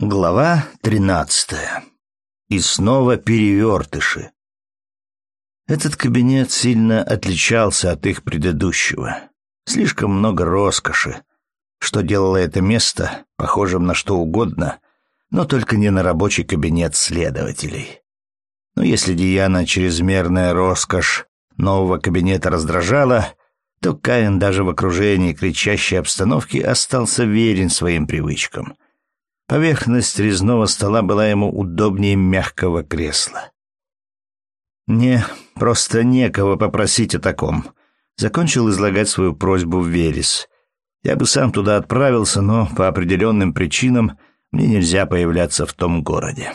Глава тринадцатая. И снова перевертыши. Этот кабинет сильно отличался от их предыдущего. Слишком много роскоши, что делало это место похожим на что угодно, но только не на рабочий кабинет следователей. Но если Диана чрезмерная роскошь нового кабинета раздражала, то Каин даже в окружении кричащей обстановки остался верен своим привычкам — Поверхность резного стола была ему удобнее мягкого кресла. «Мне просто некого попросить о таком», — закончил излагать свою просьбу Верес. «Я бы сам туда отправился, но по определенным причинам мне нельзя появляться в том городе».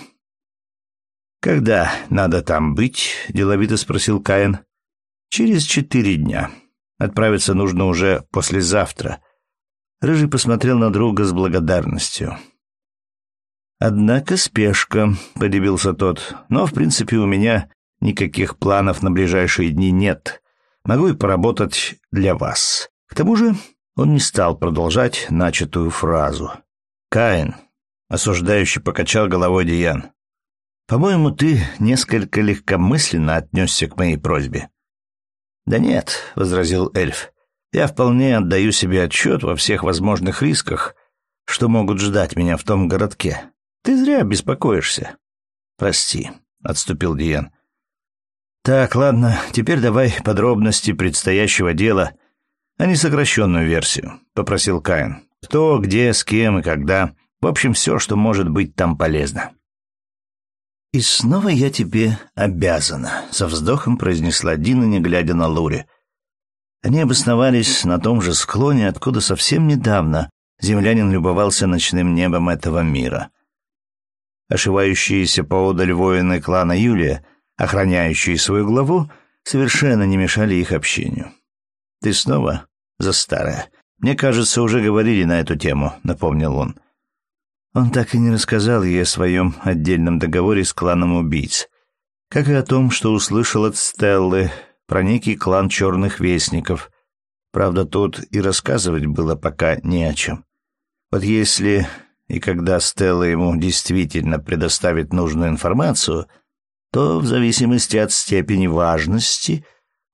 «Когда надо там быть?» — деловито спросил Каин. «Через четыре дня. Отправиться нужно уже послезавтра». Рыжий посмотрел на друга с благодарностью. «Однако спешка», — подивился тот. «Но, в принципе, у меня никаких планов на ближайшие дни нет. Могу и поработать для вас. К тому же он не стал продолжать начатую фразу. «Каин», — осуждающий покачал головой Диан, — «по-моему, ты несколько легкомысленно отнесся к моей просьбе». «Да нет», — возразил эльф, — «я вполне отдаю себе отчет во всех возможных рисках, что могут ждать меня в том городке. Ты зря беспокоишься. Прости, отступил Диен. Так, ладно, теперь давай подробности предстоящего дела, а не сокращенную версию, попросил Каин. Кто, где, с кем и когда. В общем, все, что может быть там полезно. «И снова я тебе обязана», — со вздохом произнесла Дина, не глядя на Лури. Они обосновались на том же склоне, откуда совсем недавно землянин любовался ночным небом этого мира. Ошивающиеся поодаль воины клана Юлия, охраняющие свою главу, совершенно не мешали их общению. «Ты снова за старое. Мне кажется, уже говорили на эту тему», — напомнил он. Он так и не рассказал ей о своем отдельном договоре с кланом убийц, как и о том, что услышал от Стеллы про некий клан черных вестников. Правда, тут и рассказывать было пока не о чем. Вот если и когда Стелла ему действительно предоставит нужную информацию, то в зависимости от степени важности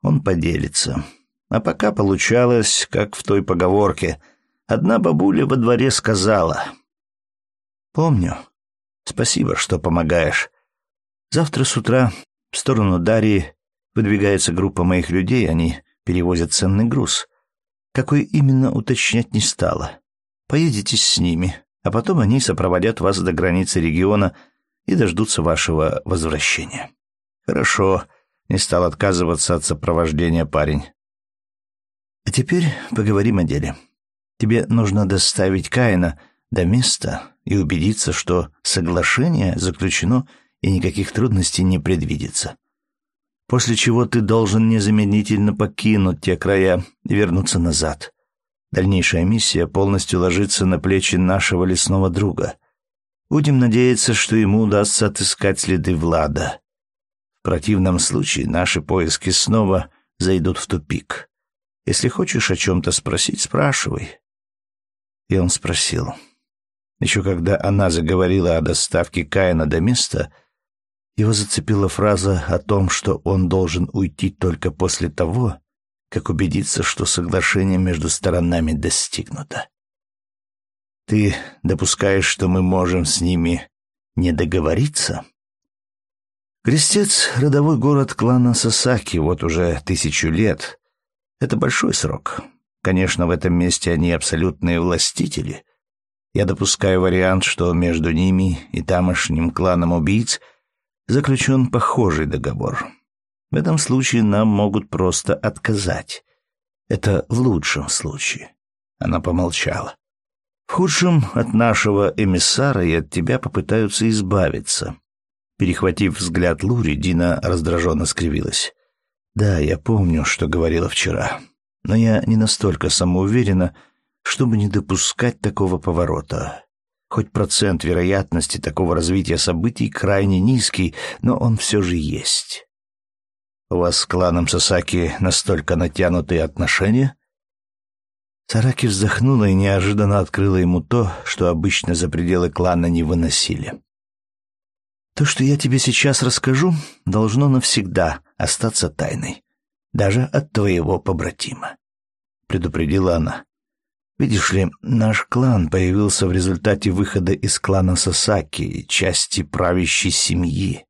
он поделится. А пока получалось, как в той поговорке. Одна бабуля во дворе сказала. «Помню. Спасибо, что помогаешь. Завтра с утра в сторону Дарьи выдвигается группа моих людей, они перевозят ценный груз. Какой именно уточнять не стало. Поедете с ними а потом они сопроводят вас до границы региона и дождутся вашего возвращения. Хорошо, не стал отказываться от сопровождения парень. А теперь поговорим о деле. Тебе нужно доставить Каина до места и убедиться, что соглашение заключено и никаких трудностей не предвидится. После чего ты должен незамедлительно покинуть те края и вернуться назад. Дальнейшая миссия полностью ложится на плечи нашего лесного друга. Будем надеяться, что ему удастся отыскать следы Влада. В противном случае наши поиски снова зайдут в тупик. Если хочешь о чем-то спросить, спрашивай. И он спросил. Еще когда она заговорила о доставке Каина до места, его зацепила фраза о том, что он должен уйти только после того, как убедиться, что соглашение между сторонами достигнуто. Ты допускаешь, что мы можем с ними не договориться? Крестец — родовой город клана Сасаки вот уже тысячу лет. Это большой срок. Конечно, в этом месте они абсолютные властители. Я допускаю вариант, что между ними и тамошним кланом убийц заключен похожий договор. В этом случае нам могут просто отказать. Это в лучшем случае. Она помолчала. В худшем от нашего эмиссара и от тебя попытаются избавиться. Перехватив взгляд Лури, Дина раздраженно скривилась. Да, я помню, что говорила вчера, но я не настолько самоуверена, чтобы не допускать такого поворота. Хоть процент вероятности такого развития событий крайне низкий, но он все же есть. У вас с кланом Сасаки настолько натянутые отношения? Сараки вздохнула и неожиданно открыла ему то, что обычно за пределы клана не выносили. «То, что я тебе сейчас расскажу, должно навсегда остаться тайной, даже от твоего побратима», — предупредила она. «Видишь ли, наш клан появился в результате выхода из клана Сасаки, части правящей семьи.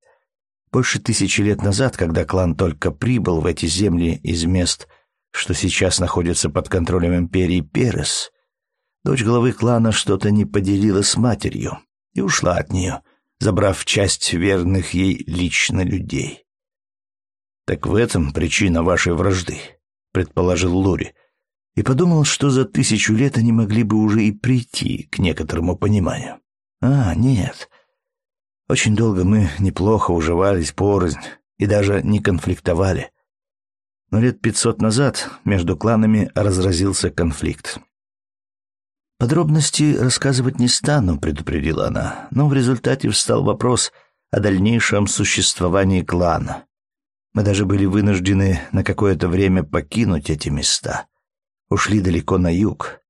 Больше тысячи лет назад, когда клан только прибыл в эти земли из мест, что сейчас находятся под контролем империи Перес, дочь главы клана что-то не поделила с матерью и ушла от нее, забрав часть верных ей лично людей. «Так в этом причина вашей вражды», — предположил Лури, и подумал, что за тысячу лет они могли бы уже и прийти к некоторому пониманию. «А, нет. Очень долго мы неплохо уживались порознь и даже не конфликтовали но лет пятьсот назад между кланами разразился конфликт. «Подробности рассказывать не стану», — предупредила она, но в результате встал вопрос о дальнейшем существовании клана. Мы даже были вынуждены на какое-то время покинуть эти места. Ушли далеко на юг.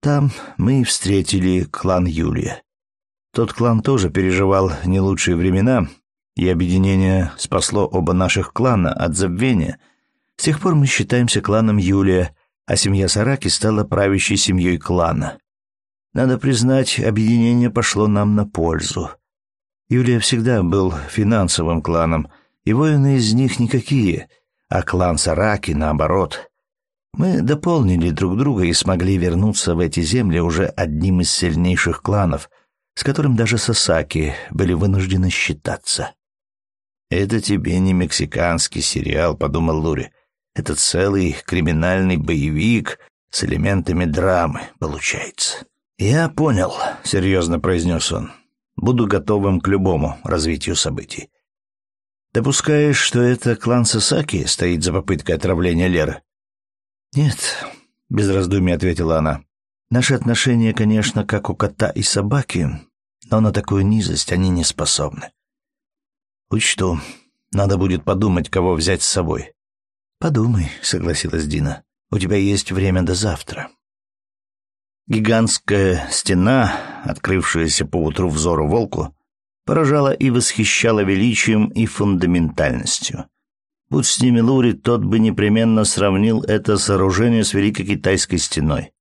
Там мы и встретили клан Юлия. Тот клан тоже переживал не лучшие времена, и объединение спасло оба наших клана от забвения — с тех пор мы считаемся кланом Юлия, а семья Сараки стала правящей семьей клана. Надо признать, объединение пошло нам на пользу. Юлия всегда был финансовым кланом, и воины из них никакие, а клан Сараки наоборот. Мы дополнили друг друга и смогли вернуться в эти земли уже одним из сильнейших кланов, с которым даже Сасаки были вынуждены считаться. «Это тебе не мексиканский сериал», — подумал Лури. Это целый криминальный боевик с элементами драмы, получается. «Я понял», — серьезно произнес он. «Буду готовым к любому развитию событий». «Допускаешь, что это клан Сасаки стоит за попыткой отравления Леры?» «Нет», — без раздумий ответила она. «Наши отношения, конечно, как у кота и собаки, но на такую низость они не способны». «Учту. Надо будет подумать, кого взять с собой. «Подумай», — согласилась Дина. «У тебя есть время до завтра». Гигантская стена, открывшаяся поутру взору волку, поражала и восхищала величием и фундаментальностью. Будь с ними Лури, тот бы непременно сравнил это сооружение с Великой Китайской стеной.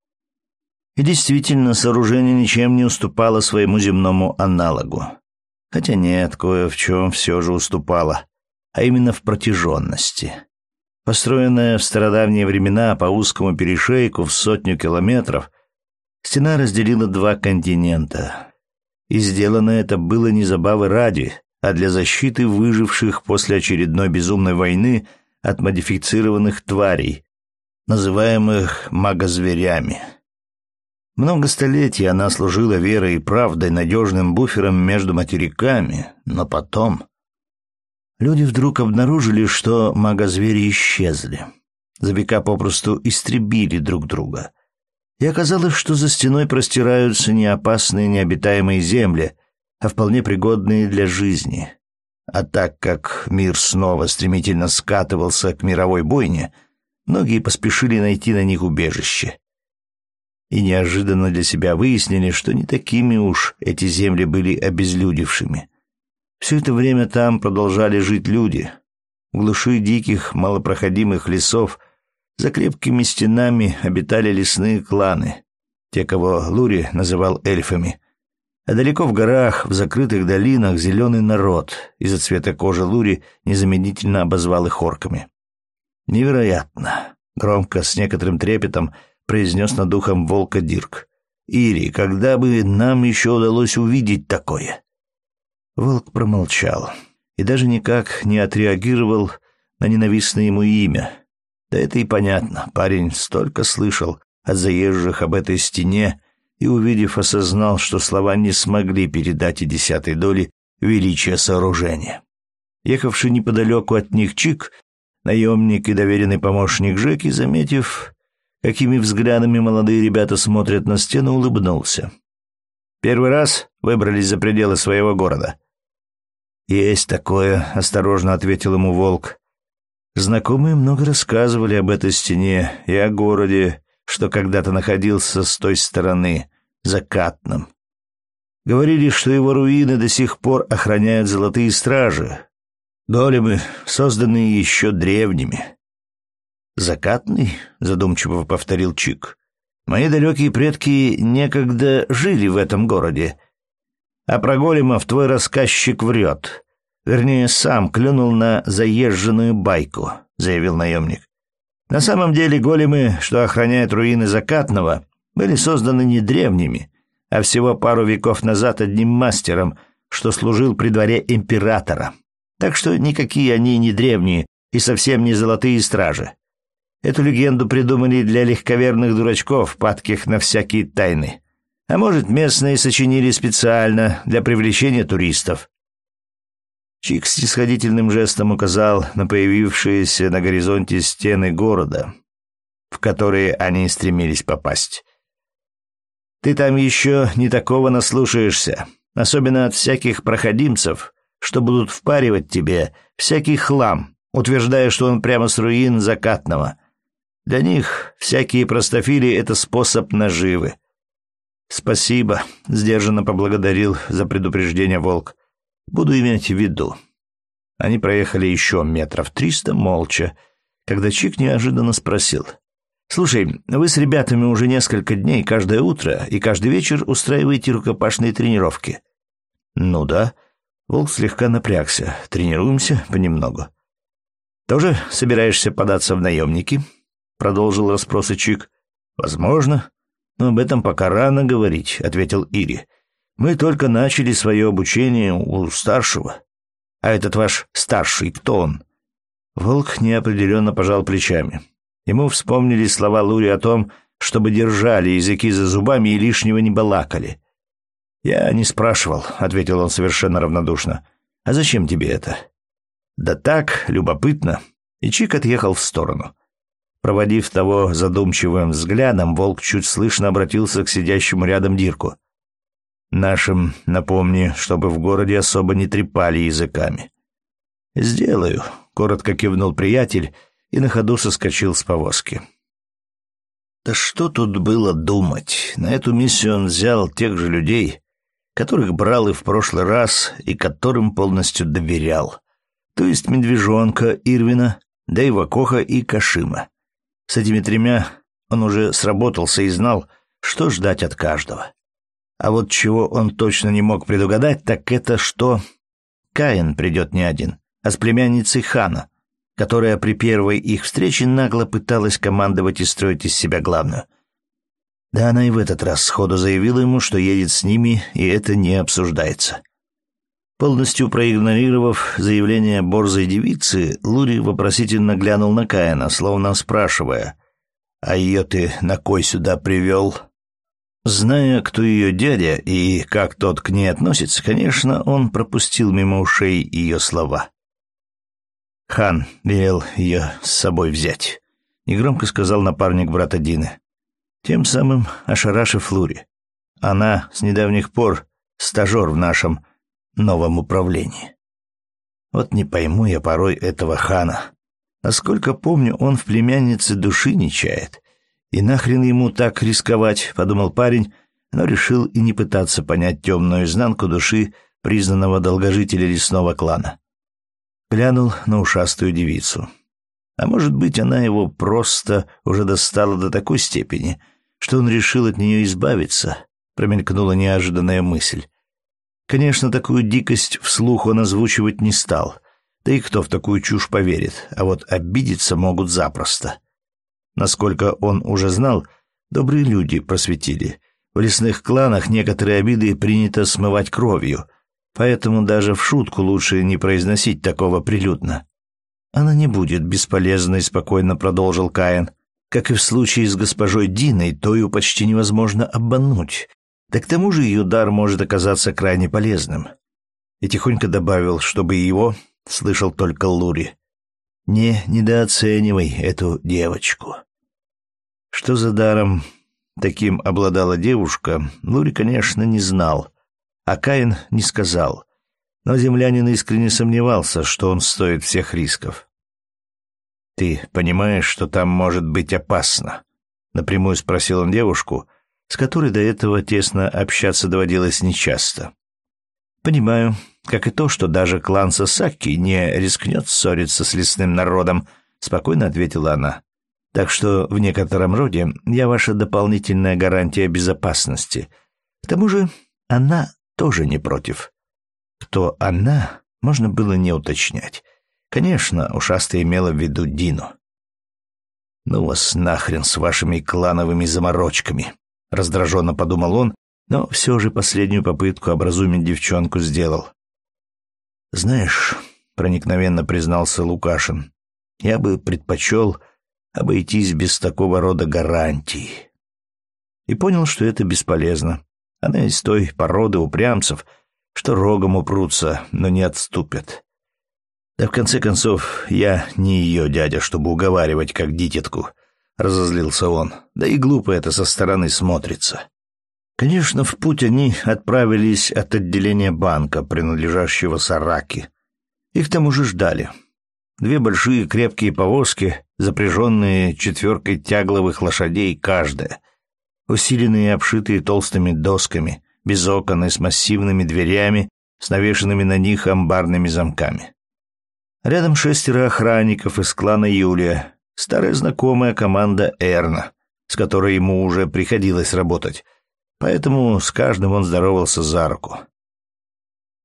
И действительно, сооружение ничем не уступало своему земному аналогу. Хотя нет, кое в чем все же уступало, а именно в протяженности. Построенная в стародавние времена по узкому перешейку в сотню километров, стена разделила два континента. И сделано это было не забавы ради, а для защиты выживших после очередной безумной войны от модифицированных тварей, называемых магозверями. Много столетий она служила верой и правдой надежным буфером между материками, но потом люди вдруг обнаружили, что магозвери исчезли. За века попросту истребили друг друга. И оказалось, что за стеной простираются не опасные необитаемые земли, а вполне пригодные для жизни. А так как мир снова стремительно скатывался к мировой бойне, многие поспешили найти на них убежище. И неожиданно для себя выяснили, что не такими уж эти земли были обезлюдевшими. Все это время там продолжали жить люди. В глуши диких, малопроходимых лесов за крепкими стенами обитали лесные кланы, те, кого Лури называл эльфами. А далеко в горах, в закрытых долинах зеленый народ из-за цвета кожи Лури незаменительно обозвал их орками. «Невероятно!» — громко, с некоторым трепетом произнес над ухом волка Дирк. «Ири, когда бы нам еще удалось увидеть такое?» Волк промолчал и даже никак не отреагировал на ненавистное ему имя. Да это и понятно, парень столько слышал от заезжих об этой стене и, увидев, осознал, что слова не смогли передать и десятой доли величия сооружения. Ехавший неподалеку от них Чик, наемник и доверенный помощник Жеки, заметив, какими взглядами молодые ребята смотрят на стену, улыбнулся. «Первый раз выбрались за пределы своего города?» «Есть такое», — осторожно ответил ему волк. Знакомые много рассказывали об этой стене и о городе, что когда-то находился с той стороны, закатным. Говорили, что его руины до сих пор охраняют золотые стражи, големы, созданные еще древними. «Закатный?» — задумчиво повторил Чик. «Мои далекие предки некогда жили в этом городе. А про големов твой рассказчик врет. Вернее, сам клюнул на заезженную байку», — заявил наемник. «На самом деле големы, что охраняют руины Закатного, были созданы не древними, а всего пару веков назад одним мастером, что служил при дворе императора. Так что никакие они не древние и совсем не золотые стражи. Эту легенду придумали для легковерных дурачков, падких на всякие тайны. А может, местные сочинили специально для привлечения туристов. Чик с снисходительным жестом указал на появившиеся на горизонте стены города, в которые они стремились попасть. Ты там еще не такого наслушаешься, особенно от всяких проходимцев, что будут впаривать тебе всякий хлам, утверждая, что он прямо с руин закатного. Для них всякие простофили — это способ наживы. «Спасибо», — сдержанно поблагодарил за предупреждение волк. «Буду иметь в виду». Они проехали еще метров триста молча, когда Чик неожиданно спросил — «Слушай, вы с ребятами уже несколько дней каждое утро и каждый вечер устраиваете рукопашные тренировки». «Ну да». Волк слегка напрягся. «Тренируемся понемногу». «Тоже собираешься податься в наемники?» Продолжил расспросы Чик. «Возможно. Но об этом пока рано говорить», — ответил Ири. «Мы только начали свое обучение у старшего». «А этот ваш старший, кто он?» Волк неопределенно пожал плечами. Ему вспомнили слова Лури о том, чтобы держали языки за зубами и лишнего не балакали. «Я не спрашивал», — ответил он совершенно равнодушно. «А зачем тебе это?» «Да так, любопытно». И Чик отъехал в сторону. Проводив того задумчивым взглядом, волк чуть слышно обратился к сидящему рядом Дирку. «Нашим напомни, чтобы в городе особо не трепали языками». «Сделаю», — коротко кивнул приятель, — и на ходу соскочил с повозки. Да что тут было думать? На эту миссию он взял тех же людей, которых брал и в прошлый раз, и которым полностью доверял. То есть медвежонка Ирвина, Дэйва Коха и Кашима. С этими тремя он уже сработался и знал, что ждать от каждого. А вот чего он точно не мог предугадать, так это что Каин придет не один, а с племянницей Хана, которая при первой их встрече нагло пыталась командовать и строить из себя главную. Да она и в этот раз сходу заявила ему, что едет с ними, и это не обсуждается. Полностью проигнорировав заявление борзой девицы, Лури вопросительно глянул на Каина, словно спрашивая, «А ее ты на кой сюда привел?» Зная, кто ее дядя и как тот к ней относится, конечно, он пропустил мимо ушей ее слова. Хан велел ее с собой взять. Негромко сказал напарник брата Дины. Тем самым ошарашив Лури. Она с недавних пор стажер в нашем новом управлении. Вот не пойму я порой этого хана. Насколько помню, он в племяннице души не чает. И нахрен ему так рисковать, подумал парень, но решил и не пытаться понять темную изнанку души признанного долгожителя лесного клана глянул на ушастую девицу. А может быть, она его просто уже достала до такой степени, что он решил от нее избавиться, промелькнула неожиданная мысль. Конечно, такую дикость вслух он озвучивать не стал, да и кто в такую чушь поверит, а вот обидеться могут запросто. Насколько он уже знал, добрые люди просветили. В лесных кланах некоторые обиды принято смывать кровью — Поэтому даже в шутку лучше не произносить такого прилюдно. Она не будет бесполезной, спокойно продолжил Каин. Как и в случае с госпожой Диной, тою почти невозможно обмануть. Да к тому же ее дар может оказаться крайне полезным. И тихонько добавил, чтобы его слышал только Лури. Не недооценивай эту девочку. Что за даром таким обладала девушка, Лури, конечно, не знал а Каин не сказал. Но землянин искренне сомневался, что он стоит всех рисков. «Ты понимаешь, что там может быть опасно?» — напрямую спросил он девушку, с которой до этого тесно общаться доводилось нечасто. «Понимаю, как и то, что даже клан Сасаки не рискнет ссориться с лесным народом», — спокойно ответила она. «Так что в некотором роде я ваша дополнительная гарантия безопасности. К тому же она тоже не против». Кто она, можно было не уточнять. Конечно, ушастая имела в виду Дину. «Ну вас нахрен с вашими клановыми заморочками!» — раздраженно подумал он, но все же последнюю попытку образумить девчонку сделал. «Знаешь», — проникновенно признался Лукашин, — «я бы предпочел обойтись без такого рода гарантий». И понял, что это бесполезно. Она из той породы упрямцев, что рогом упрутся, но не отступят. Да в конце концов, я не ее дядя, чтобы уговаривать как дитятку, — разозлился он. Да и глупо это со стороны смотрится. Конечно, в путь они отправились от отделения банка, принадлежащего Сараки. Их там уже ждали. Две большие крепкие повозки, запряженные четверкой тягловых лошадей каждая, усиленные и обшитые толстыми досками, без окон и с массивными дверями, с навешенными на них амбарными замками. Рядом шестеро охранников из клана Юлия, старая знакомая команда Эрна, с которой ему уже приходилось работать, поэтому с каждым он здоровался за руку.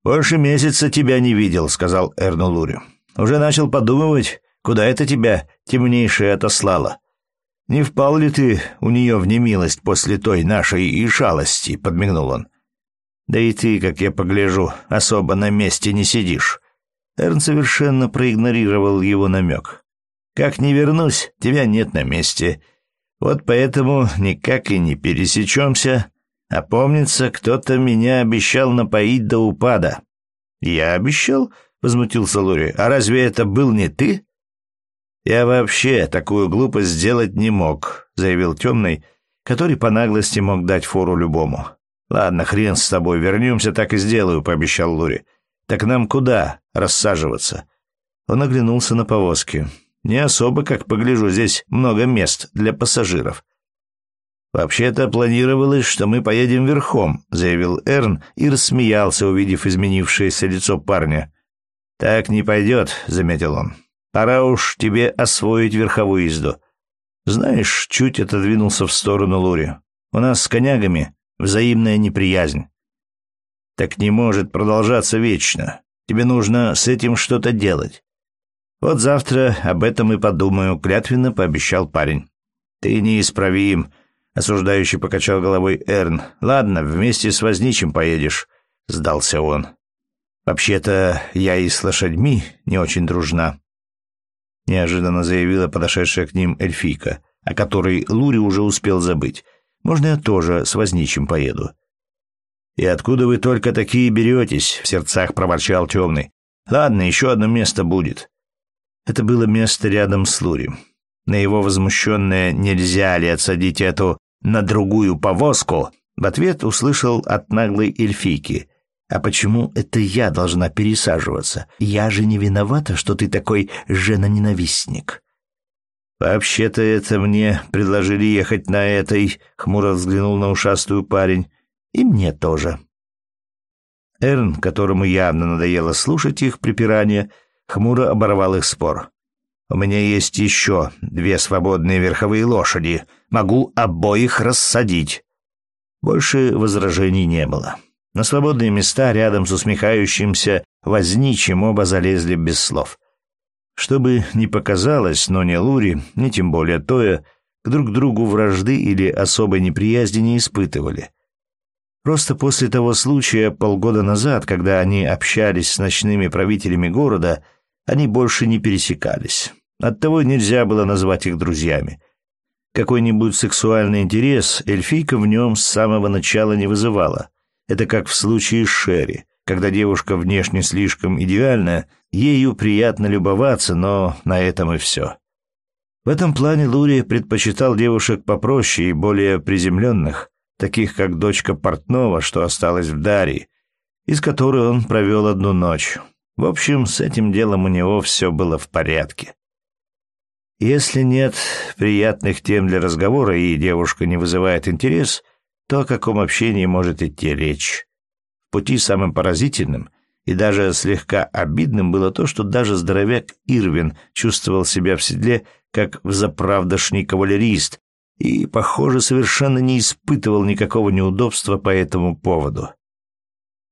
«Больше месяца тебя не видел», — сказал Эрну Лурю. «Уже начал подумывать, куда это тебя темнейшая отослала. Не впал ли ты у нее в немилость после той нашей и шалости?» — подмигнул он. «Да и ты, как я погляжу, особо на месте не сидишь». Эрн совершенно проигнорировал его намек. «Как не вернусь, тебя нет на месте. Вот поэтому никак и не пересечемся. А помнится, кто-то меня обещал напоить до упада». «Я обещал?» — возмутился Лури. «А разве это был не ты?» «Я вообще такую глупость сделать не мог», — заявил темный, который по наглости мог дать фору любому. «Ладно, хрен с тобой, вернемся, так и сделаю», — пообещал Лури. Так нам куда рассаживаться? Он оглянулся на повозки. Не особо, как погляжу, здесь много мест для пассажиров. «Вообще-то планировалось, что мы поедем верхом», — заявил Эрн и рассмеялся, увидев изменившееся лицо парня. «Так не пойдет», — заметил он. «Пора уж тебе освоить верховую езду». «Знаешь, чуть отодвинулся в сторону Лури. У нас с конягами взаимная неприязнь. Так не может продолжаться вечно. Тебе нужно с этим что-то делать. Вот завтра об этом и подумаю, клятвенно пообещал парень. Ты неисправим, осуждающий покачал головой Эрн. Ладно, вместе с возничим поедешь, сдался он. Вообще-то я и с лошадьми не очень дружна. Неожиданно заявила подошедшая к ним эльфийка, о которой Лури уже успел забыть. Можно я тоже с возничим поеду? «И откуда вы только такие беретесь?» — в сердцах проворчал темный. «Ладно, еще одно место будет». Это было место рядом с Лури. На его возмущенное «нельзя ли отсадить эту на другую повозку?» в ответ услышал от наглой эльфийки. «А почему это я должна пересаживаться? Я же не виновата, что ты такой жена-ненавистник». «Вообще-то это мне предложили ехать на этой», — хмуро взглянул на ушастую парень. И мне тоже. Эрн, которому явно надоело слушать их припирания, хмуро оборвал их спор. «У меня есть еще две свободные верховые лошади. Могу обоих рассадить». Больше возражений не было. На свободные места рядом с усмехающимся возничим оба залезли без слов. Чтобы не показалось, но ни Лури, ни тем более Тоя, друг другу вражды или особой неприязни не испытывали. Просто после того случая полгода назад, когда они общались с ночными правителями города, они больше не пересекались. Оттого нельзя было назвать их друзьями. Какой-нибудь сексуальный интерес эльфийка в нем с самого начала не вызывала. Это как в случае с Шерри, когда девушка внешне слишком идеальная, ею приятно любоваться, но на этом и все. В этом плане Лури предпочитал девушек попроще и более приземленных, таких как дочка портного, что осталась в Дарии, из которой он провел одну ночь. В общем, с этим делом у него все было в порядке. Если нет приятных тем для разговора и девушка не вызывает интерес, то о каком общении может идти речь? В пути самым поразительным и даже слегка обидным было то, что даже здоровяк Ирвин чувствовал себя в седле, как взаправдошний кавалерист, и, похоже, совершенно не испытывал никакого неудобства по этому поводу.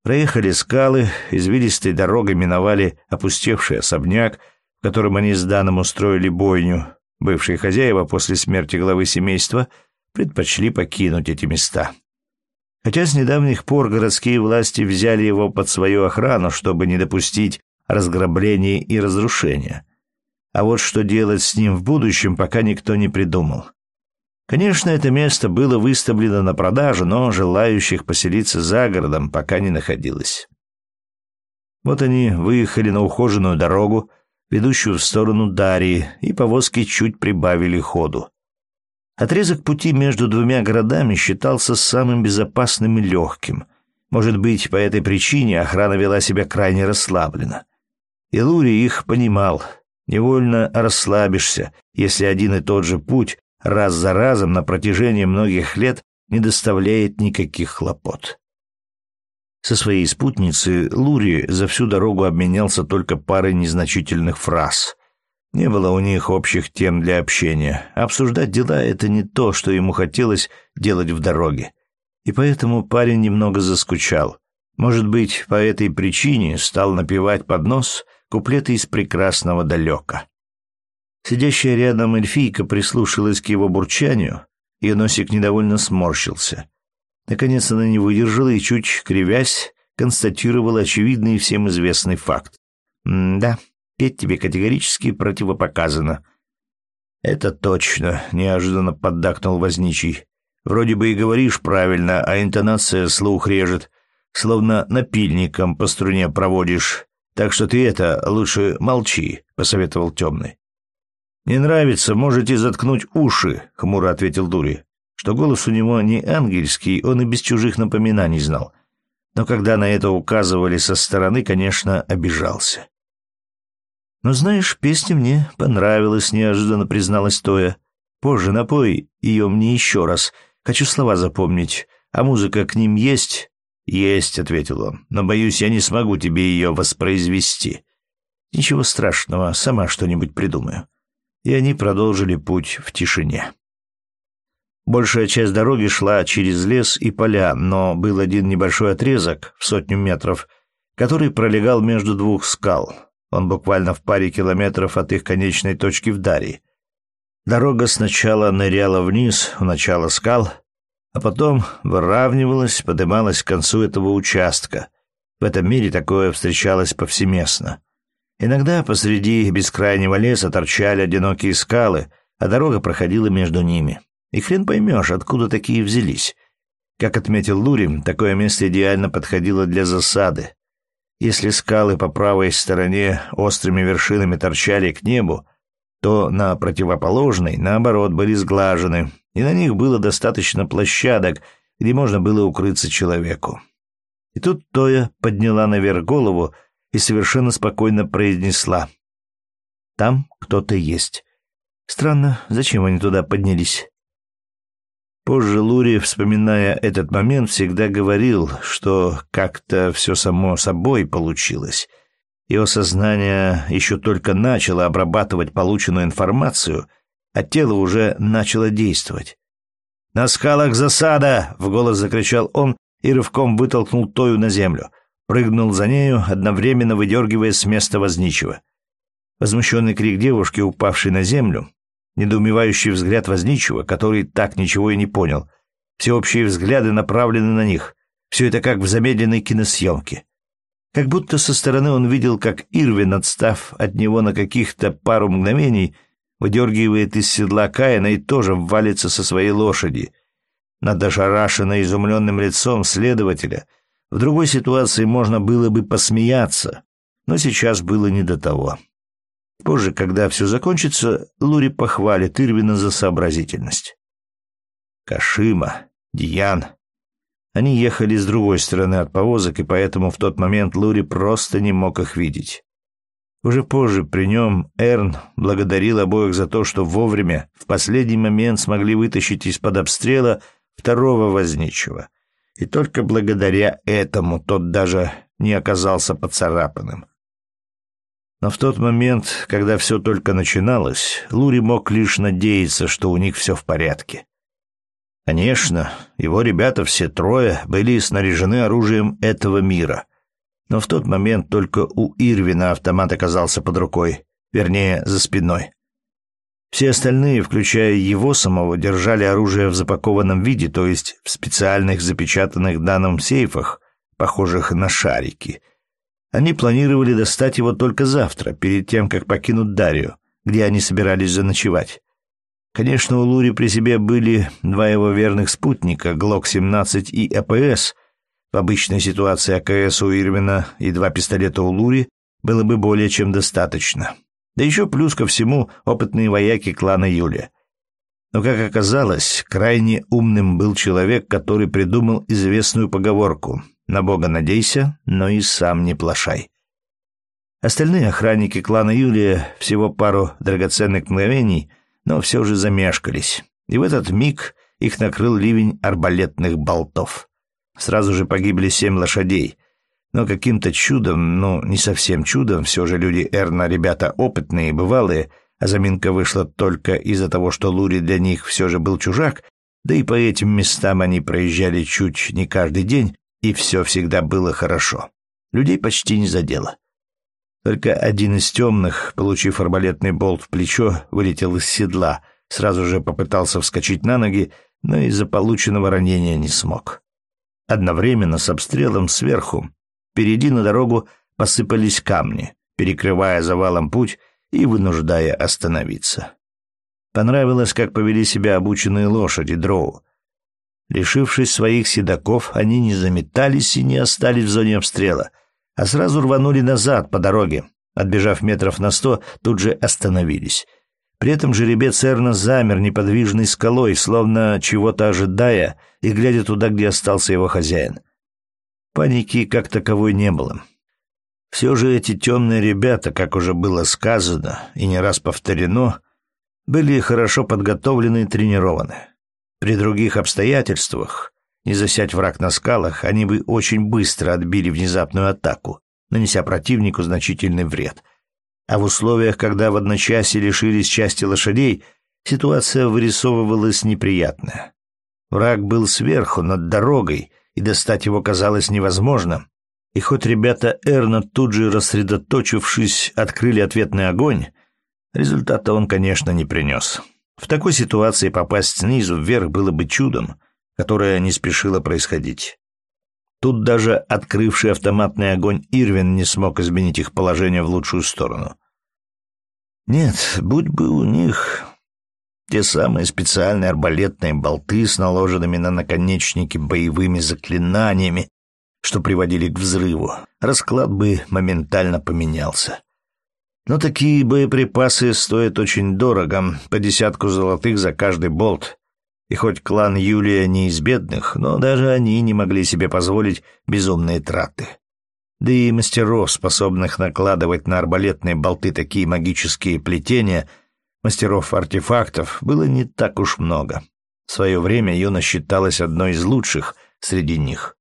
Проехали скалы, извилистой дорогой миновали опустевший особняк, в котором они с Даном устроили бойню. Бывшие хозяева после смерти главы семейства предпочли покинуть эти места. Хотя с недавних пор городские власти взяли его под свою охрану, чтобы не допустить разграбления и разрушения. А вот что делать с ним в будущем, пока никто не придумал. Конечно, это место было выставлено на продажу, но желающих поселиться за городом пока не находилось. Вот они выехали на ухоженную дорогу, ведущую в сторону Дарии, и повозки чуть прибавили ходу. Отрезок пути между двумя городами считался самым безопасным и легким. Может быть, по этой причине охрана вела себя крайне расслабленно. И Лури их понимал. Невольно расслабишься, если один и тот же путь раз за разом на протяжении многих лет не доставляет никаких хлопот. Со своей спутницей Лури за всю дорогу обменялся только парой незначительных фраз. Не было у них общих тем для общения. Обсуждать дела — это не то, что ему хотелось делать в дороге. И поэтому парень немного заскучал. Может быть, по этой причине стал напевать под нос куплеты из прекрасного далека. Сидящая рядом эльфийка прислушалась к его бурчанию, ее носик недовольно сморщился. Наконец она не выдержала и, чуть кривясь, констатировала очевидный всем известный факт. «Да, петь тебе категорически противопоказано». «Это точно», — неожиданно поддакнул возничий. «Вроде бы и говоришь правильно, а интонация слух режет, словно напильником по струне проводишь. Так что ты это, лучше молчи», — посоветовал темный. «Не нравится, можете заткнуть уши», — хмуро ответил Дури. Что голос у него не ангельский, он и без чужих напоминаний знал. Но когда на это указывали со стороны, конечно, обижался. «Но знаешь, песня мне понравилась», — неожиданно призналась Тоя. «Позже напой ее мне еще раз. Хочу слова запомнить. А музыка к ним есть?» «Есть», — ответил он, — «но, боюсь, я не смогу тебе ее воспроизвести». «Ничего страшного, сама что-нибудь придумаю» и они продолжили путь в тишине. Большая часть дороги шла через лес и поля, но был один небольшой отрезок в сотню метров, который пролегал между двух скал. Он буквально в паре километров от их конечной точки в Дарии. Дорога сначала ныряла вниз, у начала скал, а потом выравнивалась, подымалась к концу этого участка. В этом мире такое встречалось повсеместно. Иногда посреди бескрайнего леса торчали одинокие скалы, а дорога проходила между ними. И хрен поймешь, откуда такие взялись. Как отметил Лурим, такое место идеально подходило для засады. Если скалы по правой стороне острыми вершинами торчали к небу, то на противоположной, наоборот, были сглажены, и на них было достаточно площадок, где можно было укрыться человеку. И тут Тоя подняла наверх голову, и совершенно спокойно произнесла. «Там кто-то есть. Странно, зачем они туда поднялись?» Позже Лури, вспоминая этот момент, всегда говорил, что как-то все само собой получилось. Его сознание еще только начало обрабатывать полученную информацию, а тело уже начало действовать. «На скалах засада!» — в голос закричал он и рывком вытолкнул Тою на землю — прыгнул за нею, одновременно выдергивая с места возничего. Возмущенный крик девушки, упавшей на землю, недоумевающий взгляд возничего, который так ничего и не понял, всеобщие взгляды направлены на них. Все это как в замедленной киносъемке. Как будто со стороны он видел, как Ирвин, отстав от него на каких-то пару мгновений, выдергивает из седла Каина и тоже валится со своей лошади. Над ошарашенно изумленным лицом следователя — в другой ситуации можно было бы посмеяться, но сейчас было не до того. Позже, когда все закончится, Лури похвалит Ирвина за сообразительность. Кашима, Диан. Они ехали с другой стороны от повозок, и поэтому в тот момент Лури просто не мог их видеть. Уже позже при нем Эрн благодарил обоих за то, что вовремя, в последний момент смогли вытащить из-под обстрела второго возничего. И только благодаря этому тот даже не оказался поцарапанным. Но в тот момент, когда все только начиналось, Лури мог лишь надеяться, что у них все в порядке. Конечно, его ребята все трое были снаряжены оружием этого мира. Но в тот момент только у Ирвина автомат оказался под рукой, вернее, за спиной. Все остальные, включая его самого, держали оружие в запакованном виде, то есть в специальных запечатанных данным сейфах, похожих на шарики. Они планировали достать его только завтра, перед тем, как покинут Дарью, где они собирались заночевать. Конечно, у Лури при себе были два его верных спутника, ГЛОК-17 и АПС. В обычной ситуации АКС у Ирвина и два пистолета у Лури было бы более чем достаточно. Да еще плюс ко всему опытные вояки клана Юли. Но, как оказалось, крайне умным был человек, который придумал известную поговорку «На Бога надейся, но и сам не плашай». Остальные охранники клана Юлия всего пару драгоценных мгновений – но все же замешкались. И в этот миг их накрыл ливень арбалетных болтов. Сразу же погибли семь лошадей. Но каким-то чудом, ну, не совсем чудом, все же люди Эрна ребята опытные и бывалые, а заминка вышла только из-за того, что Лури для них все же был чужак, да и по этим местам они проезжали чуть не каждый день, и все всегда было хорошо. Людей почти не задело. Только один из темных, получив арбалетный болт в плечо, вылетел из седла, сразу же попытался вскочить на ноги, но из-за полученного ранения не смог. Одновременно с обстрелом сверху впереди на дорогу посыпались камни, перекрывая завалом путь и вынуждая остановиться. Понравилось, как повели себя обученные лошади дроу. Лишившись своих седаков, они не заметались и не остались в зоне обстрела — а сразу рванули назад по дороге. Отбежав метров на сто, тут же остановились. При этом жеребец Эрна замер неподвижной скалой, словно чего-то ожидая и глядя туда, где остался его хозяин. Паники как таковой не было. Все же эти темные ребята, как уже было сказано и не раз повторено, были хорошо подготовлены и тренированы. При других обстоятельствах не засядь враг на скалах, они бы очень быстро отбили внезапную атаку, нанеся противнику значительный вред. А в условиях, когда в одночасье лишились части лошадей, ситуация вырисовывалась неприятная. Враг был сверху, над дорогой, и достать его казалось невозможным. И хоть ребята Эрна тут же рассредоточившись, открыли ответный огонь, результата он, конечно, не принес. В такой ситуации попасть снизу вверх было бы чудом — которая не спешила происходить. Тут даже открывший автоматный огонь Ирвин не смог изменить их положение в лучшую сторону. Нет, будь бы у них те самые специальные арбалетные болты с наложенными на наконечники боевыми заклинаниями, что приводили к взрыву, расклад бы моментально поменялся. Но такие боеприпасы стоят очень дорого, по десятку золотых за каждый болт, и хоть клан Юлия не из бедных, но даже они не могли себе позволить безумные траты. Да и мастеров, способных накладывать на арбалетные болты такие магические плетения, мастеров артефактов, было не так уж много. В свое время Юна считалась одной из лучших среди них.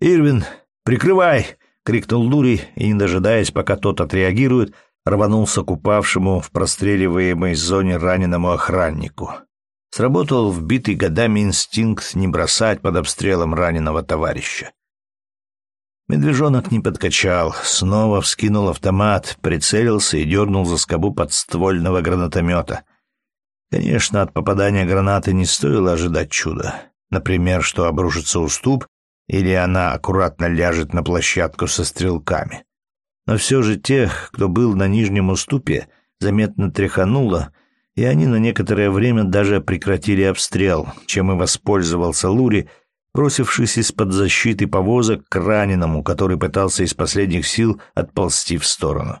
«Ирвин, прикрывай!» — крикнул Лури, и, не дожидаясь, пока тот отреагирует, рванулся к упавшему в простреливаемой зоне раненому охраннику. Сработал вбитый годами инстинкт не бросать под обстрелом раненого товарища. Медвежонок не подкачал, снова вскинул автомат, прицелился и дернул за скобу подствольного гранатомета. Конечно, от попадания гранаты не стоило ожидать чуда. Например, что обрушится уступ, или она аккуратно ляжет на площадку со стрелками. Но все же тех, кто был на нижнем уступе, заметно тряхануло, и они на некоторое время даже прекратили обстрел, чем и воспользовался Лури, бросившись из-под защиты повозок к раненому, который пытался из последних сил отползти в сторону.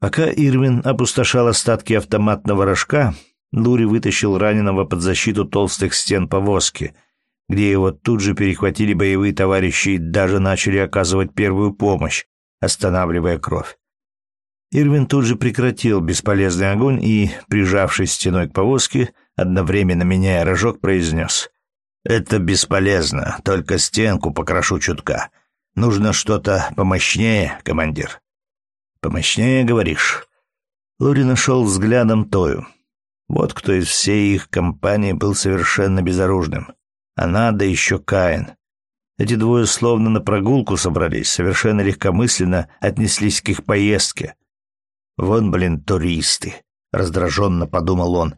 Пока Ирвин опустошал остатки автоматного рожка, Лури вытащил раненого под защиту толстых стен повозки, где его тут же перехватили боевые товарищи и даже начали оказывать первую помощь, останавливая кровь. Ирвин тут же прекратил бесполезный огонь и, прижавшись стеной к повозке, одновременно меняя рожок, произнес. «Это бесполезно, только стенку покрошу чутка. Нужно что-то помощнее, командир». «Помощнее, говоришь?» Лури нашел взглядом Тою. Вот кто из всей их компании был совершенно безоружным. Она, да еще Каин. Эти двое словно на прогулку собрались, совершенно легкомысленно отнеслись к их поездке. «Вон, блин, туристы», — раздраженно подумал он.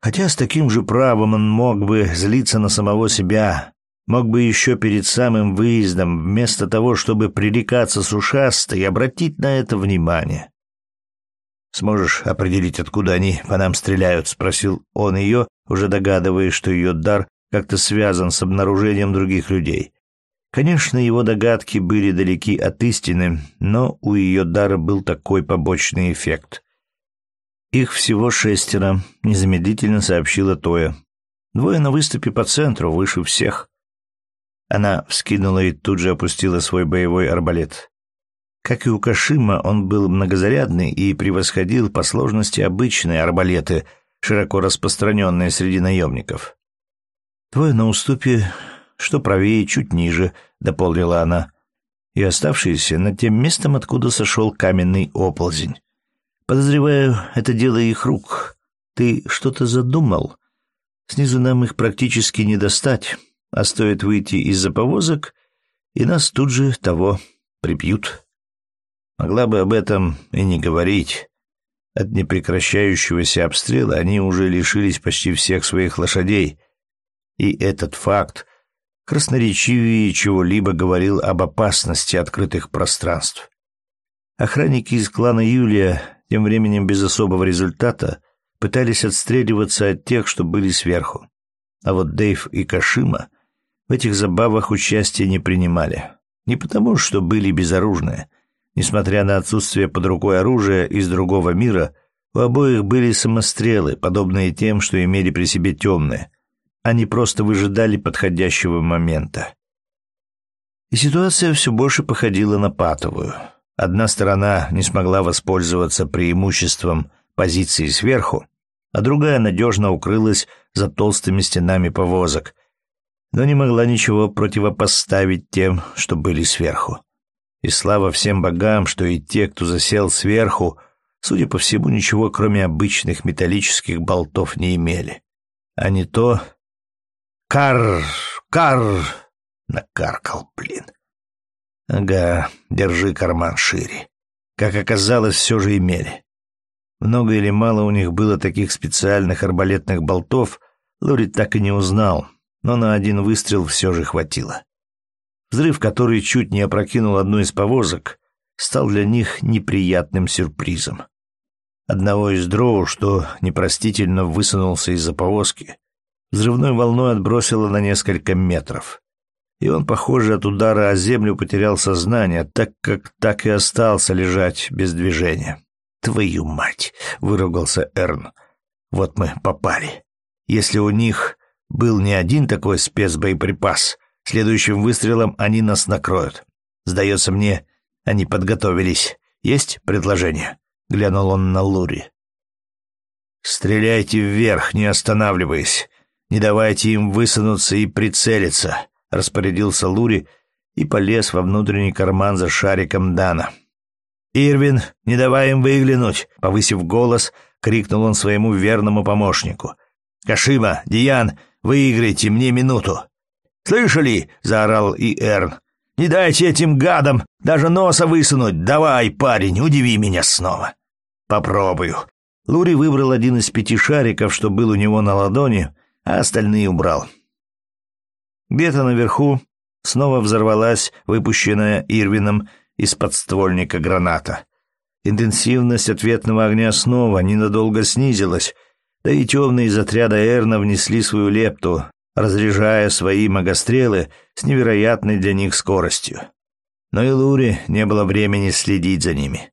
Хотя с таким же правом он мог бы злиться на самого себя, мог бы еще перед самым выездом, вместо того, чтобы пререкаться с ушастой, обратить на это внимание. «Сможешь определить, откуда они по нам стреляют?» — спросил он ее, уже догадываясь, что ее дар как-то связан с обнаружением других людей. Конечно, его догадки были далеки от истины, но у ее дара был такой побочный эффект. «Их всего шестеро», — незамедлительно сообщила Тоя. «Двое на выступе по центру, выше всех». Она вскинула и тут же опустила свой боевой арбалет. Как и у Кашима, он был многозарядный и превосходил по сложности обычные арбалеты, широко распространенные среди наемников. «Твой на уступе, что правее, чуть ниже», — дополнила она, и оставшиеся над тем местом, откуда сошел каменный оползень. «Подозреваю, это дело их рук. Ты что-то задумал? Снизу нам их практически не достать, а стоит выйти из-за повозок, и нас тут же того прибьют». Могла бы об этом и не говорить. От непрекращающегося обстрела они уже лишились почти всех своих лошадей, и этот факт красноречивее чего-либо говорил об опасности открытых пространств. Охранники из клана Юлия тем временем без особого результата пытались отстреливаться от тех, что были сверху. А вот Дэйв и Кашима в этих забавах участия не принимали. Не потому, что были безоружные. Несмотря на отсутствие под рукой оружия из другого мира, у обоих были самострелы, подобные тем, что имели при себе темные, они просто выжидали подходящего момента. И ситуация все больше походила на патовую. Одна сторона не смогла воспользоваться преимуществом позиции сверху, а другая надежно укрылась за толстыми стенами повозок, но не могла ничего противопоставить тем, что были сверху. И слава всем богам, что и те, кто засел сверху, судя по всему, ничего кроме обычных металлических болтов не имели. А не то Кар, кар, накаркал, блин. Ага, держи карман шире. Как оказалось, все же имели. Много или мало у них было таких специальных арбалетных болтов, Лори так и не узнал, но на один выстрел все же хватило. Взрыв, который чуть не опрокинул одну из повозок, стал для них неприятным сюрпризом. Одного из дроу, что непростительно высунулся из-за повозки, взрывной волной отбросило на несколько метров. И он, похоже, от удара о землю потерял сознание, так как так и остался лежать без движения. «Твою мать!» — выругался Эрн. «Вот мы попали. Если у них был не один такой спецбоеприпас, следующим выстрелом они нас накроют. Сдается мне, они подготовились. Есть предложение?» — глянул он на Лури. «Стреляйте вверх, не останавливаясь. Не давайте им высунуться и прицелиться, распорядился Лури и полез во внутренний карман за шариком Дана. Ирвин, не давай им выглянуть, повысив голос, крикнул он своему верному помощнику. Кашима, Диан, выиграйте мне минуту. Слышали? заорал и Эрн. Не дайте этим гадам даже носа высунуть. Давай, парень, удиви меня снова. Попробую. Лури выбрал один из пяти шариков, что был у него на ладони, а остальные убрал. Где-то наверху снова взорвалась выпущенная Ирвином из подствольника граната. Интенсивность ответного огня снова ненадолго снизилась, да и темные из отряда Эрна внесли свою лепту, разряжая свои магострелы с невероятной для них скоростью. Но и Лури не было времени следить за ними.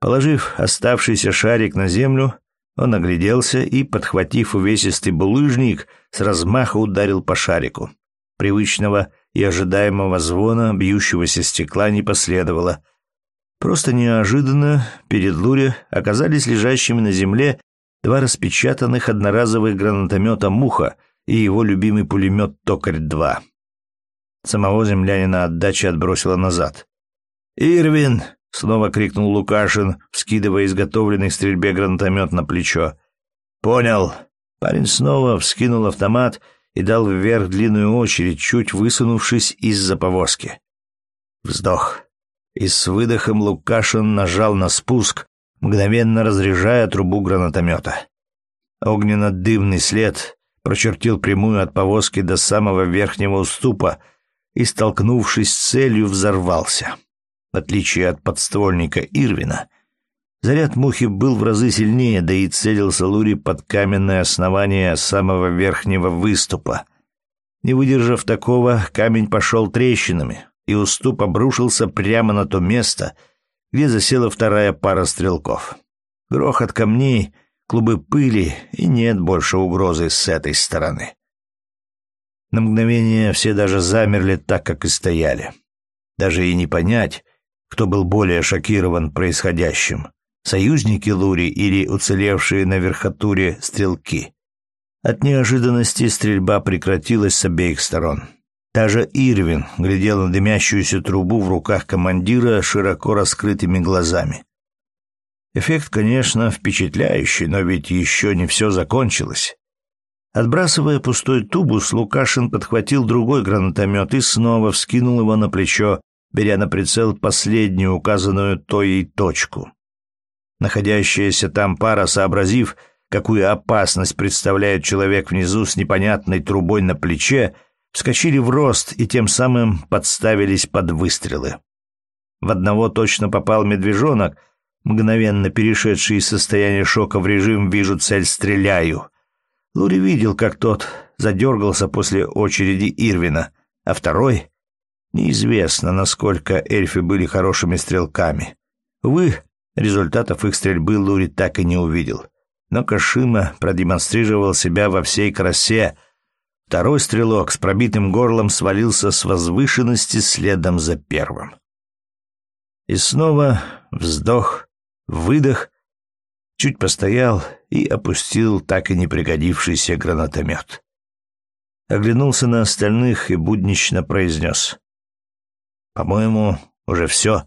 Положив оставшийся шарик на землю, он огляделся и, подхватив увесистый булыжник, с размаха ударил по шарику. Привычного и ожидаемого звона бьющегося стекла не последовало. Просто неожиданно перед Лури оказались лежащими на земле два распечатанных одноразовых гранатомета «Муха» и его любимый пулемет «Токарь-2». Самого землянина отдача отбросила назад. «Ирвин!» — снова крикнул Лукашин, вскидывая изготовленный к стрельбе гранатомет на плечо. «Понял». Парень снова вскинул автомат и дал вверх длинную очередь, чуть высунувшись из-за повозки. Вздох. И с выдохом Лукашин нажал на спуск, мгновенно разряжая трубу гранатомета. Огненно-дымный след прочертил прямую от повозки до самого верхнего уступа и, столкнувшись с целью, взорвался. В отличие от подствольника Ирвина, заряд мухи был в разы сильнее, да и целился Лури под каменное основание самого верхнего выступа. Не выдержав такого, камень пошел трещинами, и уступ обрушился прямо на то место, где засела вторая пара стрелков. Грохот камней, клубы пыли, и нет больше угрозы с этой стороны. На мгновение все даже замерли так, как и стояли. Даже и не понять, кто был более шокирован происходящим — союзники Лури или уцелевшие на верхотуре стрелки. От неожиданности стрельба прекратилась с обеих сторон. Даже Ирвин глядел на дымящуюся трубу в руках командира широко раскрытыми глазами. Эффект, конечно, впечатляющий, но ведь еще не все закончилось. Отбрасывая пустой тубус, Лукашин подхватил другой гранатомет и снова вскинул его на плечо, беря на прицел последнюю указанную той точку. Находящаяся там пара, сообразив, какую опасность представляет человек внизу с непонятной трубой на плече, вскочили в рост и тем самым подставились под выстрелы. В одного точно попал медвежонок, мгновенно перешедший из состояния шока в режим «вижу цель, стреляю». Лури видел, как тот задергался после очереди Ирвина, а второй... Неизвестно, насколько эльфы были хорошими стрелками. Увы, результатов их стрельбы Лури так и не увидел. Но Кашима продемонстрировал себя во всей красе — Второй стрелок с пробитым горлом свалился с возвышенности следом за первым. И снова вздох, выдох, чуть постоял и опустил так и не пригодившийся гранатомет. Оглянулся на остальных и буднично произнес. «По-моему, уже все».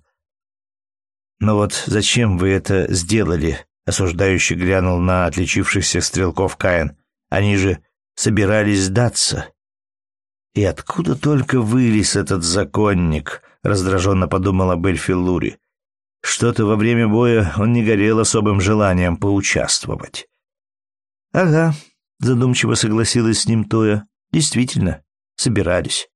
«Но вот зачем вы это сделали?» — осуждающий глянул на отличившихся стрелков Каин. «Они же собирались сдаться. И откуда только вылез этот законник, раздраженно подумала Бельфи Лури. Что-то во время боя он не горел особым желанием поучаствовать. Ага, задумчиво согласилась с ним Тоя. Действительно, собирались.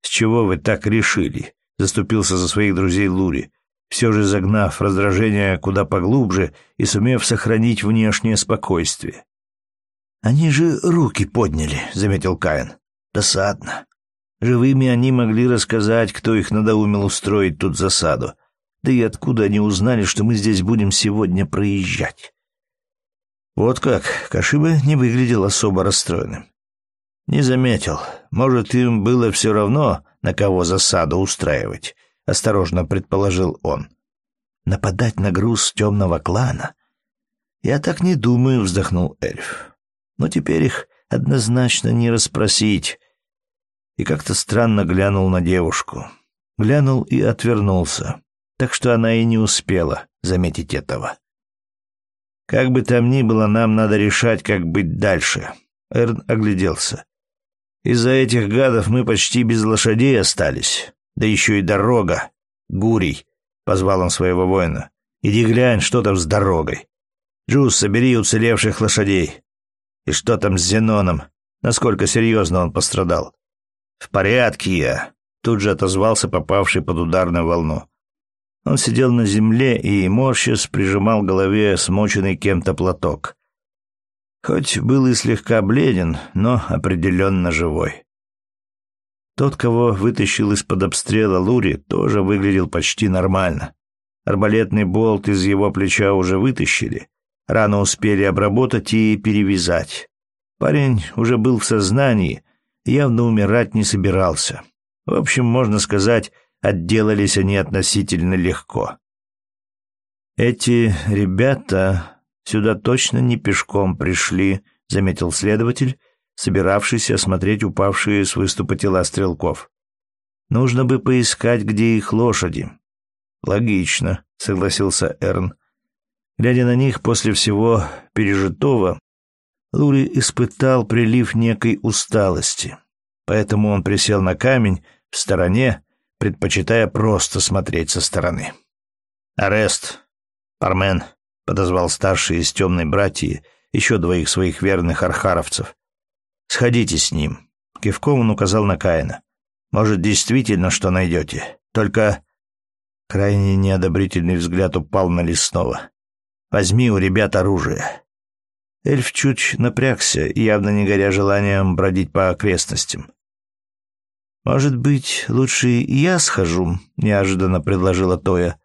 С чего вы так решили? Заступился за своих друзей Лури, все же загнав раздражение куда поглубже и сумев сохранить внешнее спокойствие. «Они же руки подняли», — заметил Каин. «Досадно. Живыми они могли рассказать, кто их надоумил устроить тут засаду. Да и откуда они узнали, что мы здесь будем сегодня проезжать?» Вот как, Кашиба не выглядел особо расстроенным. «Не заметил. Может, им было все равно, на кого засаду устраивать», — осторожно предположил он. «Нападать на груз темного клана?» «Я так не думаю», — вздохнул эльф но теперь их однозначно не расспросить. И как-то странно глянул на девушку. Глянул и отвернулся, так что она и не успела заметить этого. «Как бы там ни было, нам надо решать, как быть дальше». Эрн огляделся. «Из-за этих гадов мы почти без лошадей остались. Да еще и дорога. Гурий», — позвал он своего воина. «Иди глянь, что там с дорогой. Джус, собери уцелевших лошадей. И что там с Зеноном? Насколько серьезно он пострадал? В порядке я. Тут же отозвался попавший под ударную волну. Он сидел на земле и, морщась, прижимал к голове смоченный кем-то платок. Хоть был и слегка бледен, но определенно живой. Тот, кого вытащил из-под обстрела Лури, тоже выглядел почти нормально. Арбалетный болт из его плеча уже вытащили, Рану успели обработать и перевязать. Парень уже был в сознании, явно умирать не собирался. В общем, можно сказать, отделались они относительно легко. Эти ребята сюда точно не пешком пришли, заметил следователь, собиравшийся осмотреть упавшие с выступа тела стрелков. Нужно бы поискать, где их лошади. Логично, согласился Эрн. Глядя на них после всего пережитого, Лури испытал прилив некой усталости. Поэтому он присел на камень в стороне, предпочитая просто смотреть со стороны. «Арест! Армен!» — подозвал старший из темной братьи еще двоих своих верных архаровцев. «Сходите с ним». Кивком он указал на Каина. «Может, действительно что найдете. Только...» Крайне неодобрительный взгляд упал на лесного. «Возьми у ребят оружие. Эльф чуть напрягся, явно не горя желанием бродить по окрестностям. «Может быть, лучше я схожу?» — неожиданно предложила Тоя.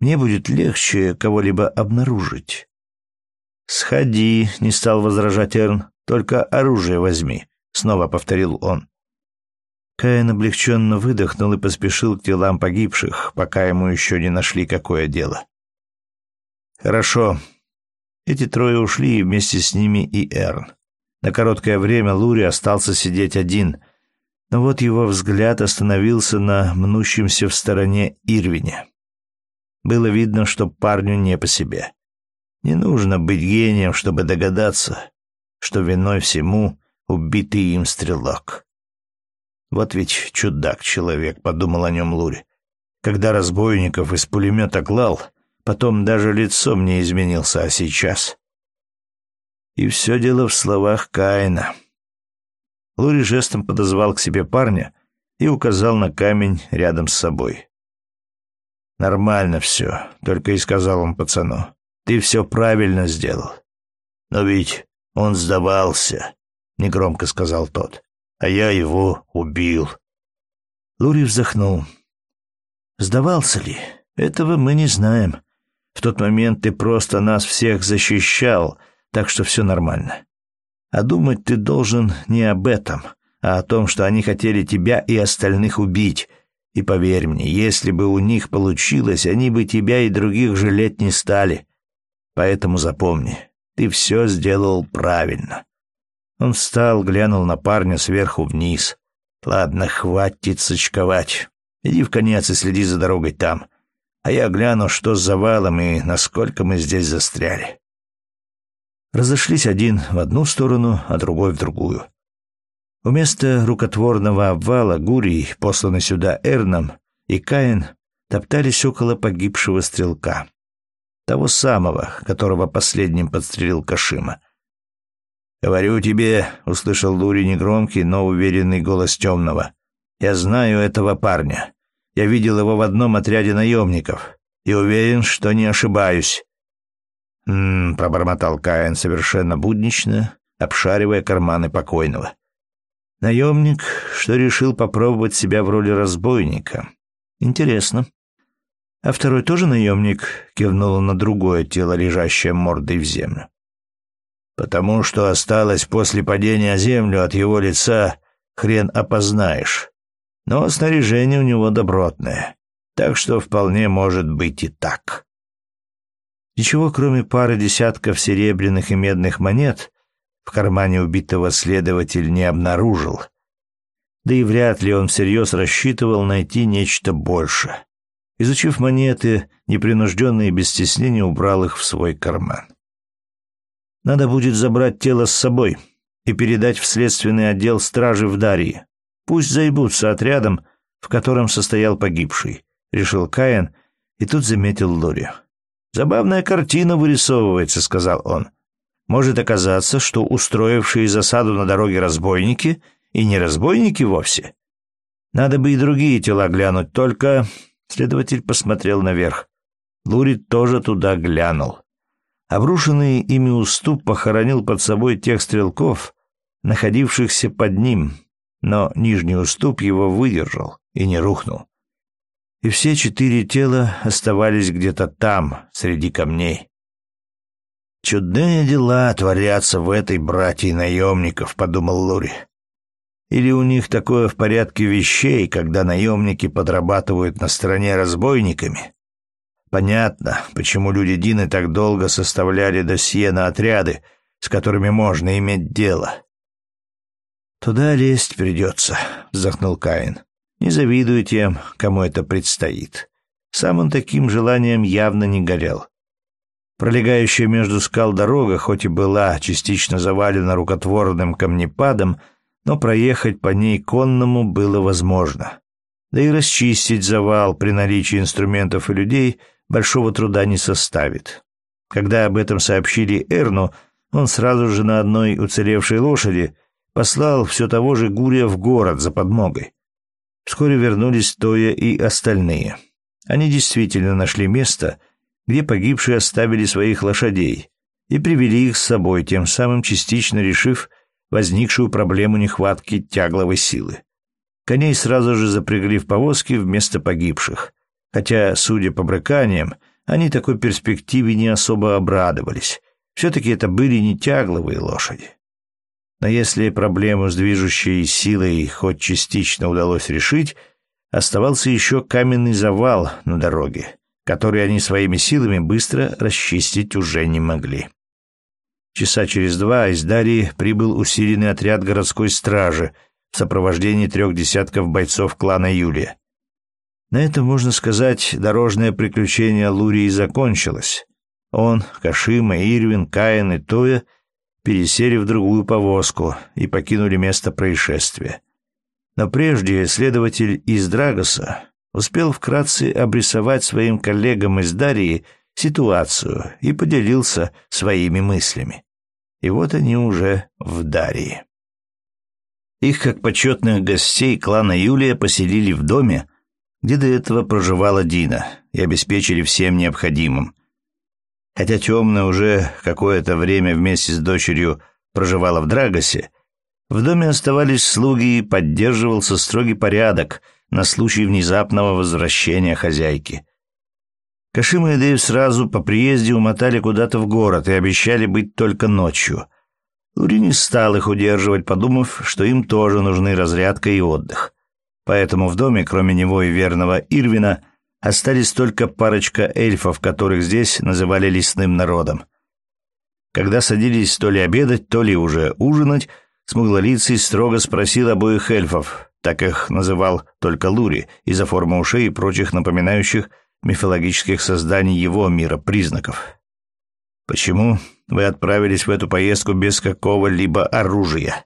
«Мне будет легче кого-либо обнаружить». «Сходи», — не стал возражать Эрн, — «только оружие возьми», — снова повторил он. Каин облегченно выдохнул и поспешил к телам погибших, пока ему еще не нашли какое дело. «Хорошо, эти трое ушли, и вместе с ними и Эрн. На короткое время Лури остался сидеть один, но вот его взгляд остановился на мнущемся в стороне Ирвине. Было видно, что парню не по себе. Не нужно быть гением, чтобы догадаться, что виной всему убитый им стрелок. Вот ведь чудак-человек, подумал о нем Лури. Когда разбойников из пулемета клал, Потом даже лицом не изменился, а сейчас... И все дело в словах Каина. Лури жестом подозвал к себе парня и указал на камень рядом с собой. «Нормально все», — только и сказал он пацану. «Ты все правильно сделал». «Но ведь он сдавался», — негромко сказал тот. «А я его убил». Лури вздохнул. «Сдавался ли? Этого мы не знаем. В тот момент ты просто нас всех защищал, так что все нормально. А думать ты должен не об этом, а о том, что они хотели тебя и остальных убить. И поверь мне, если бы у них получилось, они бы тебя и других жалеть не стали. Поэтому запомни, ты все сделал правильно. Он встал, глянул на парня сверху вниз. Ладно, хватит сочковать. Иди в конец и следи за дорогой там а я гляну, что с завалом и насколько мы здесь застряли. Разошлись один в одну сторону, а другой в другую. Вместо рукотворного обвала Гурий, посланный сюда Эрном, и Каин топтались около погибшего стрелка. Того самого, которого последним подстрелил Кашима. «Говорю тебе», — услышал Лури негромкий, но уверенный голос темного, — «я знаю этого парня. Я видел его в одном отряде наемников и уверен, что не ошибаюсь. «М-м», пробормотал Каин совершенно буднично, обшаривая карманы покойного. Наемник, что решил попробовать себя в роли разбойника. Интересно. А второй тоже наемник, кивнул на другое тело, лежащее мордой в землю. Потому что осталось после падения о землю от его лица, хрен опознаешь но снаряжение у него добротное, так что вполне может быть и так. Ничего, кроме пары десятков серебряных и медных монет, в кармане убитого следователь не обнаружил. Да и вряд ли он всерьез рассчитывал найти нечто большее. Изучив монеты, непринужденно и без стеснения убрал их в свой карман. Надо будет забрать тело с собой и передать в следственный отдел стражи в Дарье. Пусть заебутся отрядом, в котором состоял погибший, решил Каин, и тут заметил Лори. Забавная картина вырисовывается, сказал он. Может оказаться, что устроившие засаду на дороге разбойники и не разбойники вовсе. Надо бы и другие тела глянуть, только следователь посмотрел наверх. Лури тоже туда глянул. Обрушенный ими уступ похоронил под собой тех стрелков, находившихся под ним, но нижний уступ его выдержал и не рухнул. И все четыре тела оставались где-то там, среди камней. «Чудные дела творятся в этой братье наемников», — подумал Лури. «Или у них такое в порядке вещей, когда наемники подрабатывают на стороне разбойниками?» Понятно, почему люди Дины так долго составляли досье на отряды, с которыми можно иметь дело. «Туда лезть придется», — вздохнул Каин. «Не завидую тем, кому это предстоит». Сам он таким желанием явно не горел. Пролегающая между скал дорога, хоть и была частично завалена рукотворным камнепадом, но проехать по ней конному было возможно. Да и расчистить завал при наличии инструментов и людей большого труда не составит. Когда об этом сообщили Эрну, он сразу же на одной уцелевшей лошади послал все того же Гурия в город за подмогой. Вскоре вернулись Тоя и остальные. Они действительно нашли место, где погибшие оставили своих лошадей, и привели их с собой, тем самым частично решив возникшую проблему нехватки тягловой силы. Коней сразу же запрягли в повозки вместо погибших, хотя, судя по брыканиям, они такой перспективе не особо обрадовались. Все-таки это были не тягловые лошади. Но если проблему с движущей силой хоть частично удалось решить, оставался еще каменный завал на дороге, который они своими силами быстро расчистить уже не могли. Часа через два из Дарьи прибыл усиленный отряд городской стражи в сопровождении трех десятков бойцов клана Юлия. На этом, можно сказать, дорожное приключение Лурии закончилось. Он, Кашима, Ирвин, Каин и Тоя пересели в другую повозку и покинули место происшествия. Но прежде следователь из Драгоса успел вкратце обрисовать своим коллегам из Дарии ситуацию и поделился своими мыслями. И вот они уже в Дарии. Их, как почетных гостей клана Юлия, поселили в доме, где до этого проживала Дина, и обеспечили всем необходимым. Хотя темная уже какое-то время вместе с дочерью проживала в Драгосе, в доме оставались слуги и поддерживался строгий порядок на случай внезапного возвращения хозяйки. Кашима и Дэйв сразу по приезде умотали куда-то в город и обещали быть только ночью. Лури не стал их удерживать, подумав, что им тоже нужны разрядка и отдых. Поэтому в доме, кроме него и верного Ирвина, остались только парочка эльфов, которых здесь называли лесным народом. Когда садились то ли обедать, то ли уже ужинать, Смуглолицый строго спросил обоих эльфов, так их называл только Лури, из-за формы ушей и прочих напоминающих мифологических созданий его мира признаков. «Почему вы отправились в эту поездку без какого-либо оружия?»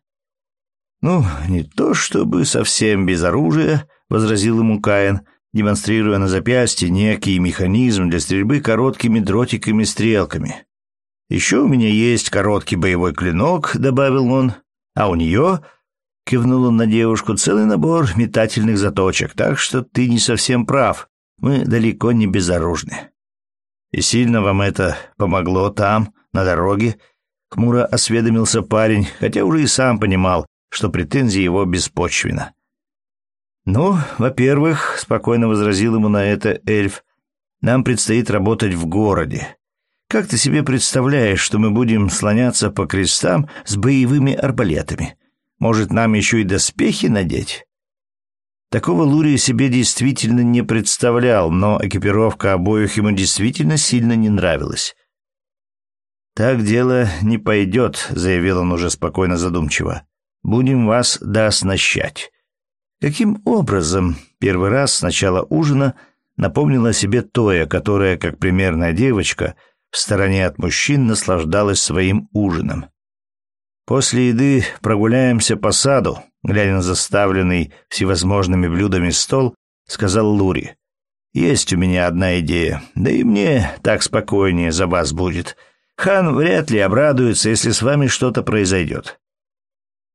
«Ну, не то чтобы совсем без оружия», — возразил ему Каин, демонстрируя на запястье некий механизм для стрельбы короткими дротиками-стрелками. «Еще у меня есть короткий боевой клинок», — добавил он, а у нее, — кивнул он на девушку, — целый набор метательных заточек, так что ты не совсем прав. Мы далеко не безоружны. И сильно вам это помогло там, на дороге? Хмуро осведомился парень, хотя уже и сам понимал, что претензии его беспочвенно. «Ну, во-первых, — спокойно возразил ему на это эльф, — нам предстоит работать в городе. Как ты себе представляешь, что мы будем слоняться по крестам с боевыми арбалетами? Может, нам еще и доспехи надеть?» Такого Лурия себе действительно не представлял, но экипировка обоих ему действительно сильно не нравилась. «Так дело не пойдет», — заявил он уже спокойно задумчиво. «Будем вас дооснащать». Каким образом первый раз с начала ужина напомнила себе Тоя, которая, как примерная девочка, — в стороне от мужчин наслаждалась своим ужином. После еды прогуляемся по саду, глядя на заставленный всевозможными блюдами стол, сказал Лури. Есть у меня одна идея, да и мне так спокойнее за вас будет. Хан вряд ли обрадуется, если с вами что-то произойдет.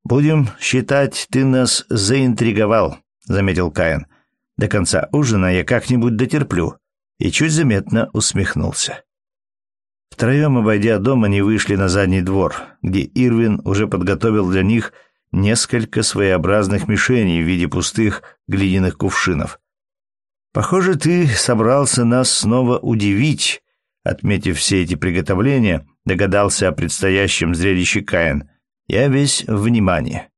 Будем считать, ты нас заинтриговал, заметил Каин. До конца ужина я как-нибудь дотерплю. И чуть заметно усмехнулся. Втроем, обойдя дом, они вышли на задний двор, где Ирвин уже подготовил для них несколько своеобразных мишеней в виде пустых глиняных кувшинов. «Похоже, ты собрался нас снова удивить», — отметив все эти приготовления, догадался о предстоящем зрелище Каин. «Я весь внимание».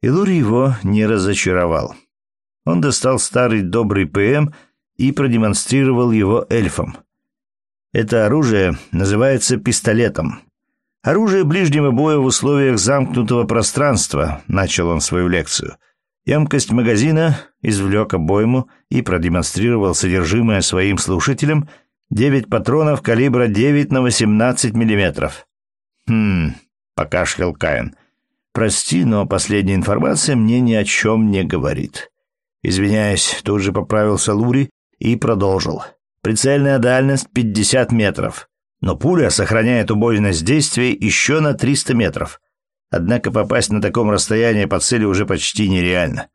Илур его не разочаровал. Он достал старый добрый ПМ и продемонстрировал его эльфам. Это оружие называется пистолетом. Оружие ближнего боя в условиях замкнутого пространства, начал он свою лекцию. Емкость магазина извлек обойму и продемонстрировал содержимое своим слушателям девять патронов калибра 9 на 18 миллиметров. «Хм...» — покашлял Каин. «Прости, но последняя информация мне ни о чем не говорит». Извиняясь, тут же поправился Лури и продолжил. Прицельная дальность 50 метров, но пуля сохраняет убойность действия еще на 300 метров. Однако попасть на таком расстоянии по цели уже почти нереально.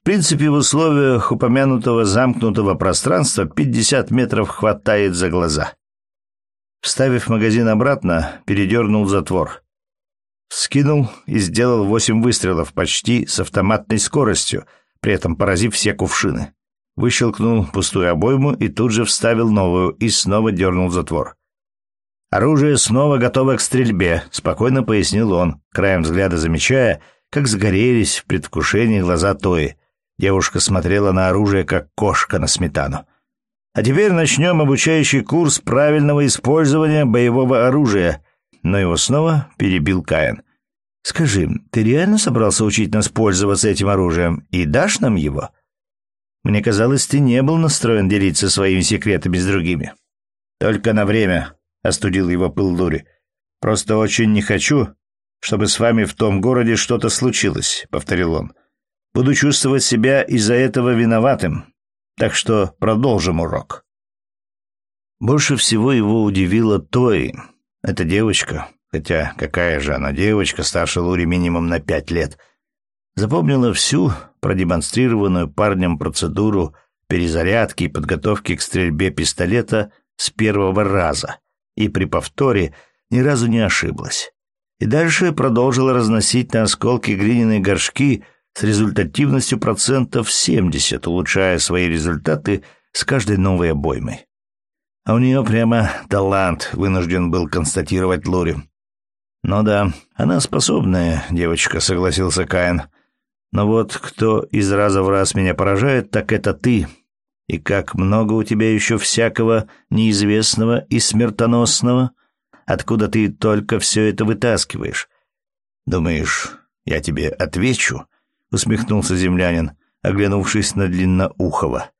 В принципе, в условиях упомянутого замкнутого пространства 50 метров хватает за глаза. Вставив магазин обратно, передернул затвор. Скинул и сделал восемь выстрелов почти с автоматной скоростью, при этом поразив все кувшины. Выщелкнул пустую обойму и тут же вставил новую и снова дернул затвор. «Оружие снова готово к стрельбе», — спокойно пояснил он, краем взгляда замечая, как сгорелись в предвкушении глаза Тои. Девушка смотрела на оружие, как кошка на сметану. «А теперь начнем обучающий курс правильного использования боевого оружия», но его снова перебил Каин. «Скажи, ты реально собрался учить нас пользоваться этим оружием и дашь нам его?» Мне казалось, ты не был настроен делиться своими секретами с другими. Только на время, остудил его пыл Лури. Просто очень не хочу, чтобы с вами в том городе что-то случилось, повторил он. Буду чувствовать себя из-за этого виноватым. Так что продолжим урок. Больше всего его удивило Той. Эта девочка, хотя какая же она девочка, старше Лури минимум на пять лет, запомнила всю продемонстрированную парнем процедуру перезарядки и подготовки к стрельбе пистолета с первого раза и при повторе ни разу не ошиблась. И дальше продолжила разносить на осколки глиняные горшки с результативностью процентов 70, улучшая свои результаты с каждой новой обоймой. А у нее прямо талант, вынужден был констатировать Лори. «Ну да, она способная девочка», — согласился Каин. Но вот кто из раза в раз меня поражает, так это ты. И как много у тебя еще всякого неизвестного и смертоносного. Откуда ты только все это вытаскиваешь? Думаешь, я тебе отвечу? Усмехнулся землянин, оглянувшись на длинноухого.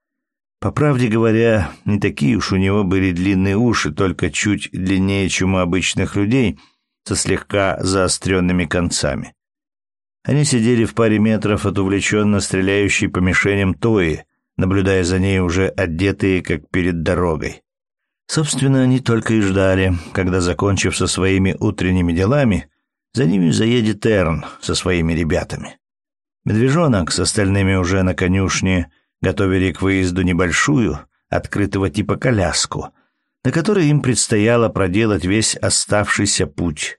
По правде говоря, не такие уж у него были длинные уши, только чуть длиннее, чем у обычных людей, со слегка заостренными концами. Они сидели в паре метров от увлеченно стреляющей по мишеням Тои, наблюдая за ней уже одетые, как перед дорогой. Собственно, они только и ждали, когда, закончив со своими утренними делами, за ними заедет Эрн со своими ребятами. Медвежонок с остальными уже на конюшне готовили к выезду небольшую, открытого типа коляску, на которой им предстояло проделать весь оставшийся путь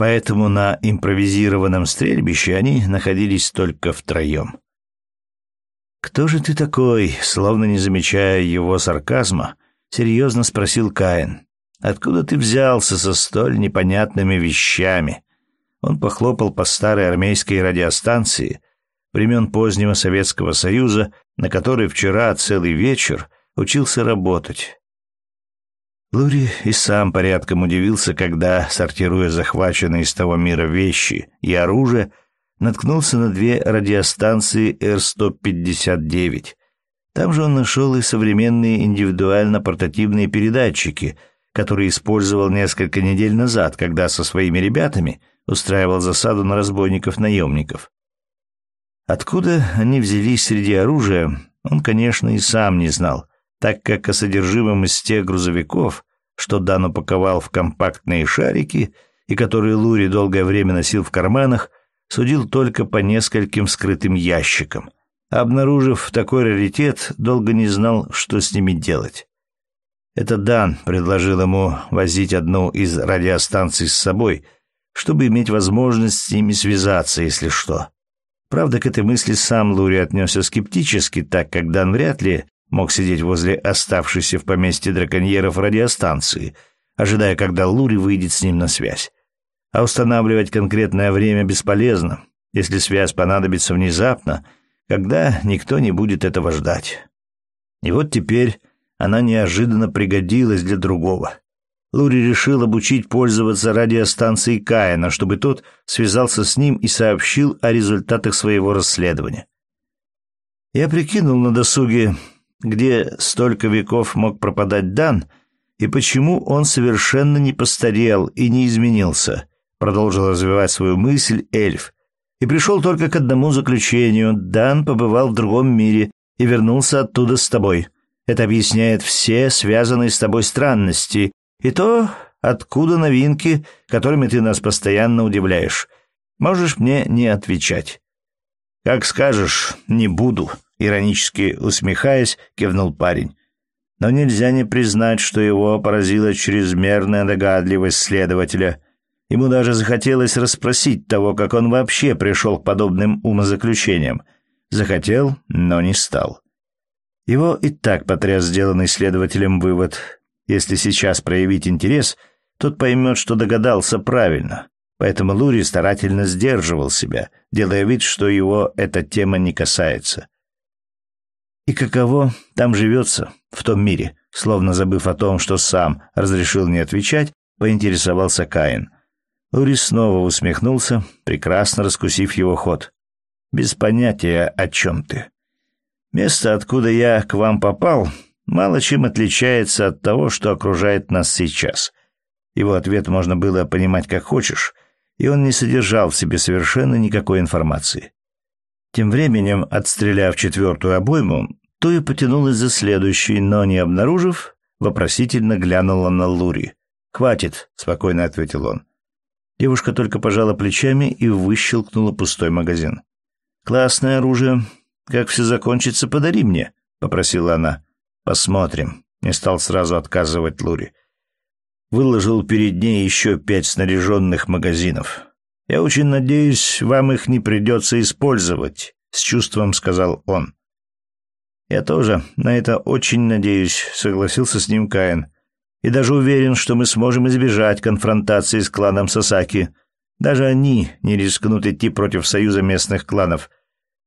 поэтому на импровизированном стрельбище они находились только втроем. «Кто же ты такой?» — словно не замечая его сарказма, серьезно спросил Каин. «Откуда ты взялся со столь непонятными вещами?» Он похлопал по старой армейской радиостанции времен позднего Советского Союза, на которой вчера целый вечер учился работать. Лури и сам порядком удивился, когда, сортируя захваченные из того мира вещи и оружие, наткнулся на две радиостанции Р-159. Там же он нашел и современные индивидуально-портативные передатчики, которые использовал несколько недель назад, когда со своими ребятами устраивал засаду на разбойников-наемников. Откуда они взялись среди оружия, он, конечно, и сам не знал, так как о содержимом из тех грузовиков, что Дан упаковал в компактные шарики и которые Лури долгое время носил в карманах, судил только по нескольким скрытым ящикам. Обнаружив такой раритет, долго не знал, что с ними делать. Это Дан предложил ему возить одну из радиостанций с собой, чтобы иметь возможность с ними связаться, если что. Правда, к этой мысли сам Лури отнесся скептически, так как Дан вряд ли мог сидеть возле оставшейся в поместье драконьеров радиостанции, ожидая, когда Лури выйдет с ним на связь. А устанавливать конкретное время бесполезно, если связь понадобится внезапно, когда никто не будет этого ждать. И вот теперь она неожиданно пригодилась для другого. Лури решил обучить пользоваться радиостанцией Каина, чтобы тот связался с ним и сообщил о результатах своего расследования. Я прикинул на досуге, где столько веков мог пропадать Дан, и почему он совершенно не постарел и не изменился, продолжил развивать свою мысль эльф, и пришел только к одному заключению. Дан побывал в другом мире и вернулся оттуда с тобой. Это объясняет все связанные с тобой странности, и то, откуда новинки, которыми ты нас постоянно удивляешь. Можешь мне не отвечать. Как скажешь, не буду, иронически усмехаясь, кивнул парень. Но нельзя не признать, что его поразила чрезмерная догадливость следователя. Ему даже захотелось расспросить того, как он вообще пришел к подобным умозаключениям. Захотел, но не стал. Его и так потряс сделанный следователем вывод. Если сейчас проявить интерес, тот поймет, что догадался правильно. Поэтому Лури старательно сдерживал себя, делая вид, что его эта тема не касается. И каково там живется, в том мире, словно забыв о том, что сам разрешил не отвечать, поинтересовался Каин. Лури снова усмехнулся, прекрасно раскусив его ход. «Без понятия, о чем ты. Место, откуда я к вам попал, мало чем отличается от того, что окружает нас сейчас. Его ответ можно было понимать как хочешь, и он не содержал в себе совершенно никакой информации. Тем временем, отстреляв четвертую обойму, Туя потянулась за следующей, но, не обнаружив, вопросительно глянула на Лури. «Хватит», — спокойно ответил он. Девушка только пожала плечами и выщелкнула пустой магазин. «Классное оружие. Как все закончится, подари мне», — попросила она. Посмотрим. Не стал сразу отказывать Лури. Выложил перед ней еще пять снаряженных магазинов. Я очень надеюсь, вам их не придется использовать, с чувством сказал он. Я тоже на это очень надеюсь, согласился с ним Каин. И даже уверен, что мы сможем избежать конфронтации с кланом Сасаки. Даже они не рискнут идти против союза местных кланов.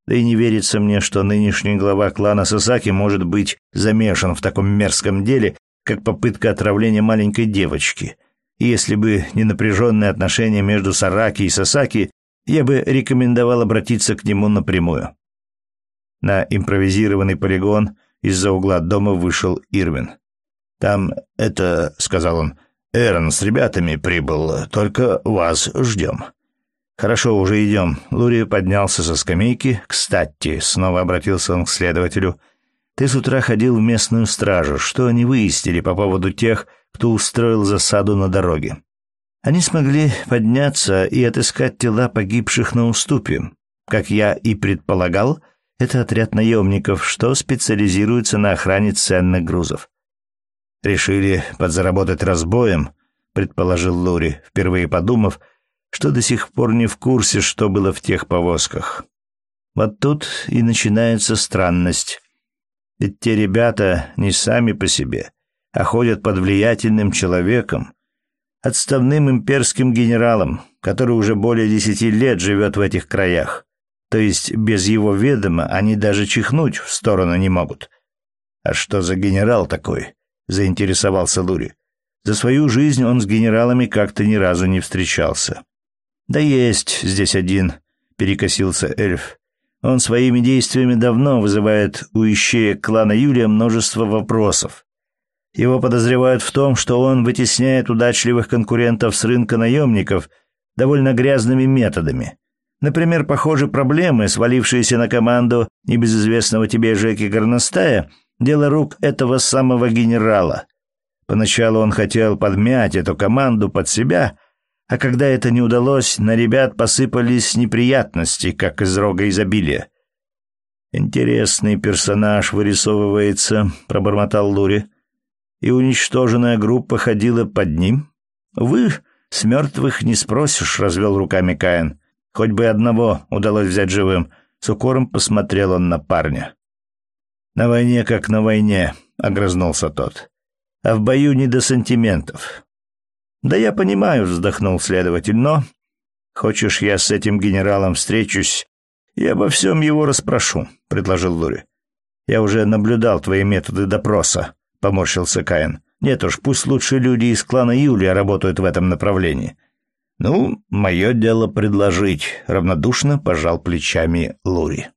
Да и не верится мне, что нынешний глава клана Сасаки может быть замешан в таком мерзком деле, как попытка отравления маленькой девочки. И если бы не напряженные отношения между Сараки и Сасаки, я бы рекомендовал обратиться к нему напрямую. На импровизированный полигон из-за угла дома вышел Ирвин. «Там это...» — сказал он. «Эрон с ребятами прибыл, только вас ждем». «Хорошо, уже идем». Лури поднялся со скамейки. «Кстати», — снова обратился он к следователю, — «ты с утра ходил в местную стражу. Что они выяснили по поводу тех, кто устроил засаду на дороге?» Они смогли подняться и отыскать тела погибших на уступе. Как я и предполагал, это отряд наемников, что специализируется на охране ценных грузов. «Решили подзаработать разбоем», — предположил Лури, впервые подумав — что до сих пор не в курсе, что было в тех повозках. Вот тут и начинается странность. Ведь те ребята не сами по себе, а ходят под влиятельным человеком, отставным имперским генералом, который уже более десяти лет живет в этих краях. То есть без его ведома они даже чихнуть в сторону не могут. «А что за генерал такой?» — заинтересовался Лури. За свою жизнь он с генералами как-то ни разу не встречался. «Да есть здесь один», — перекосился эльф. «Он своими действиями давно вызывает у ищеек клана Юлия множество вопросов. Его подозревают в том, что он вытесняет удачливых конкурентов с рынка наемников довольно грязными методами. Например, похоже, проблемы, свалившиеся на команду небезызвестного тебе Жеки Горностая, дело рук этого самого генерала. Поначалу он хотел подмять эту команду под себя, а когда это не удалось, на ребят посыпались неприятности, как из рога изобилия. «Интересный персонаж вырисовывается», — пробормотал Лури. «И уничтоженная группа ходила под ним?» «Вы с мертвых не спросишь», — развел руками Каин. «Хоть бы одного удалось взять живым». С укором посмотрел он на парня. «На войне как на войне», — огрызнулся тот. «А в бою не до сантиментов. «Да я понимаю», — вздохнул следователь, — «но...» «Хочешь, я с этим генералом встречусь и обо всем его расспрошу», — предложил Лури. Я уже наблюдал твои методы допроса, поморщился Каин. Нет уж, пусть лучшие люди из клана Юлия работают в этом направлении. Ну, мое дело предложить, равнодушно пожал плечами Лури.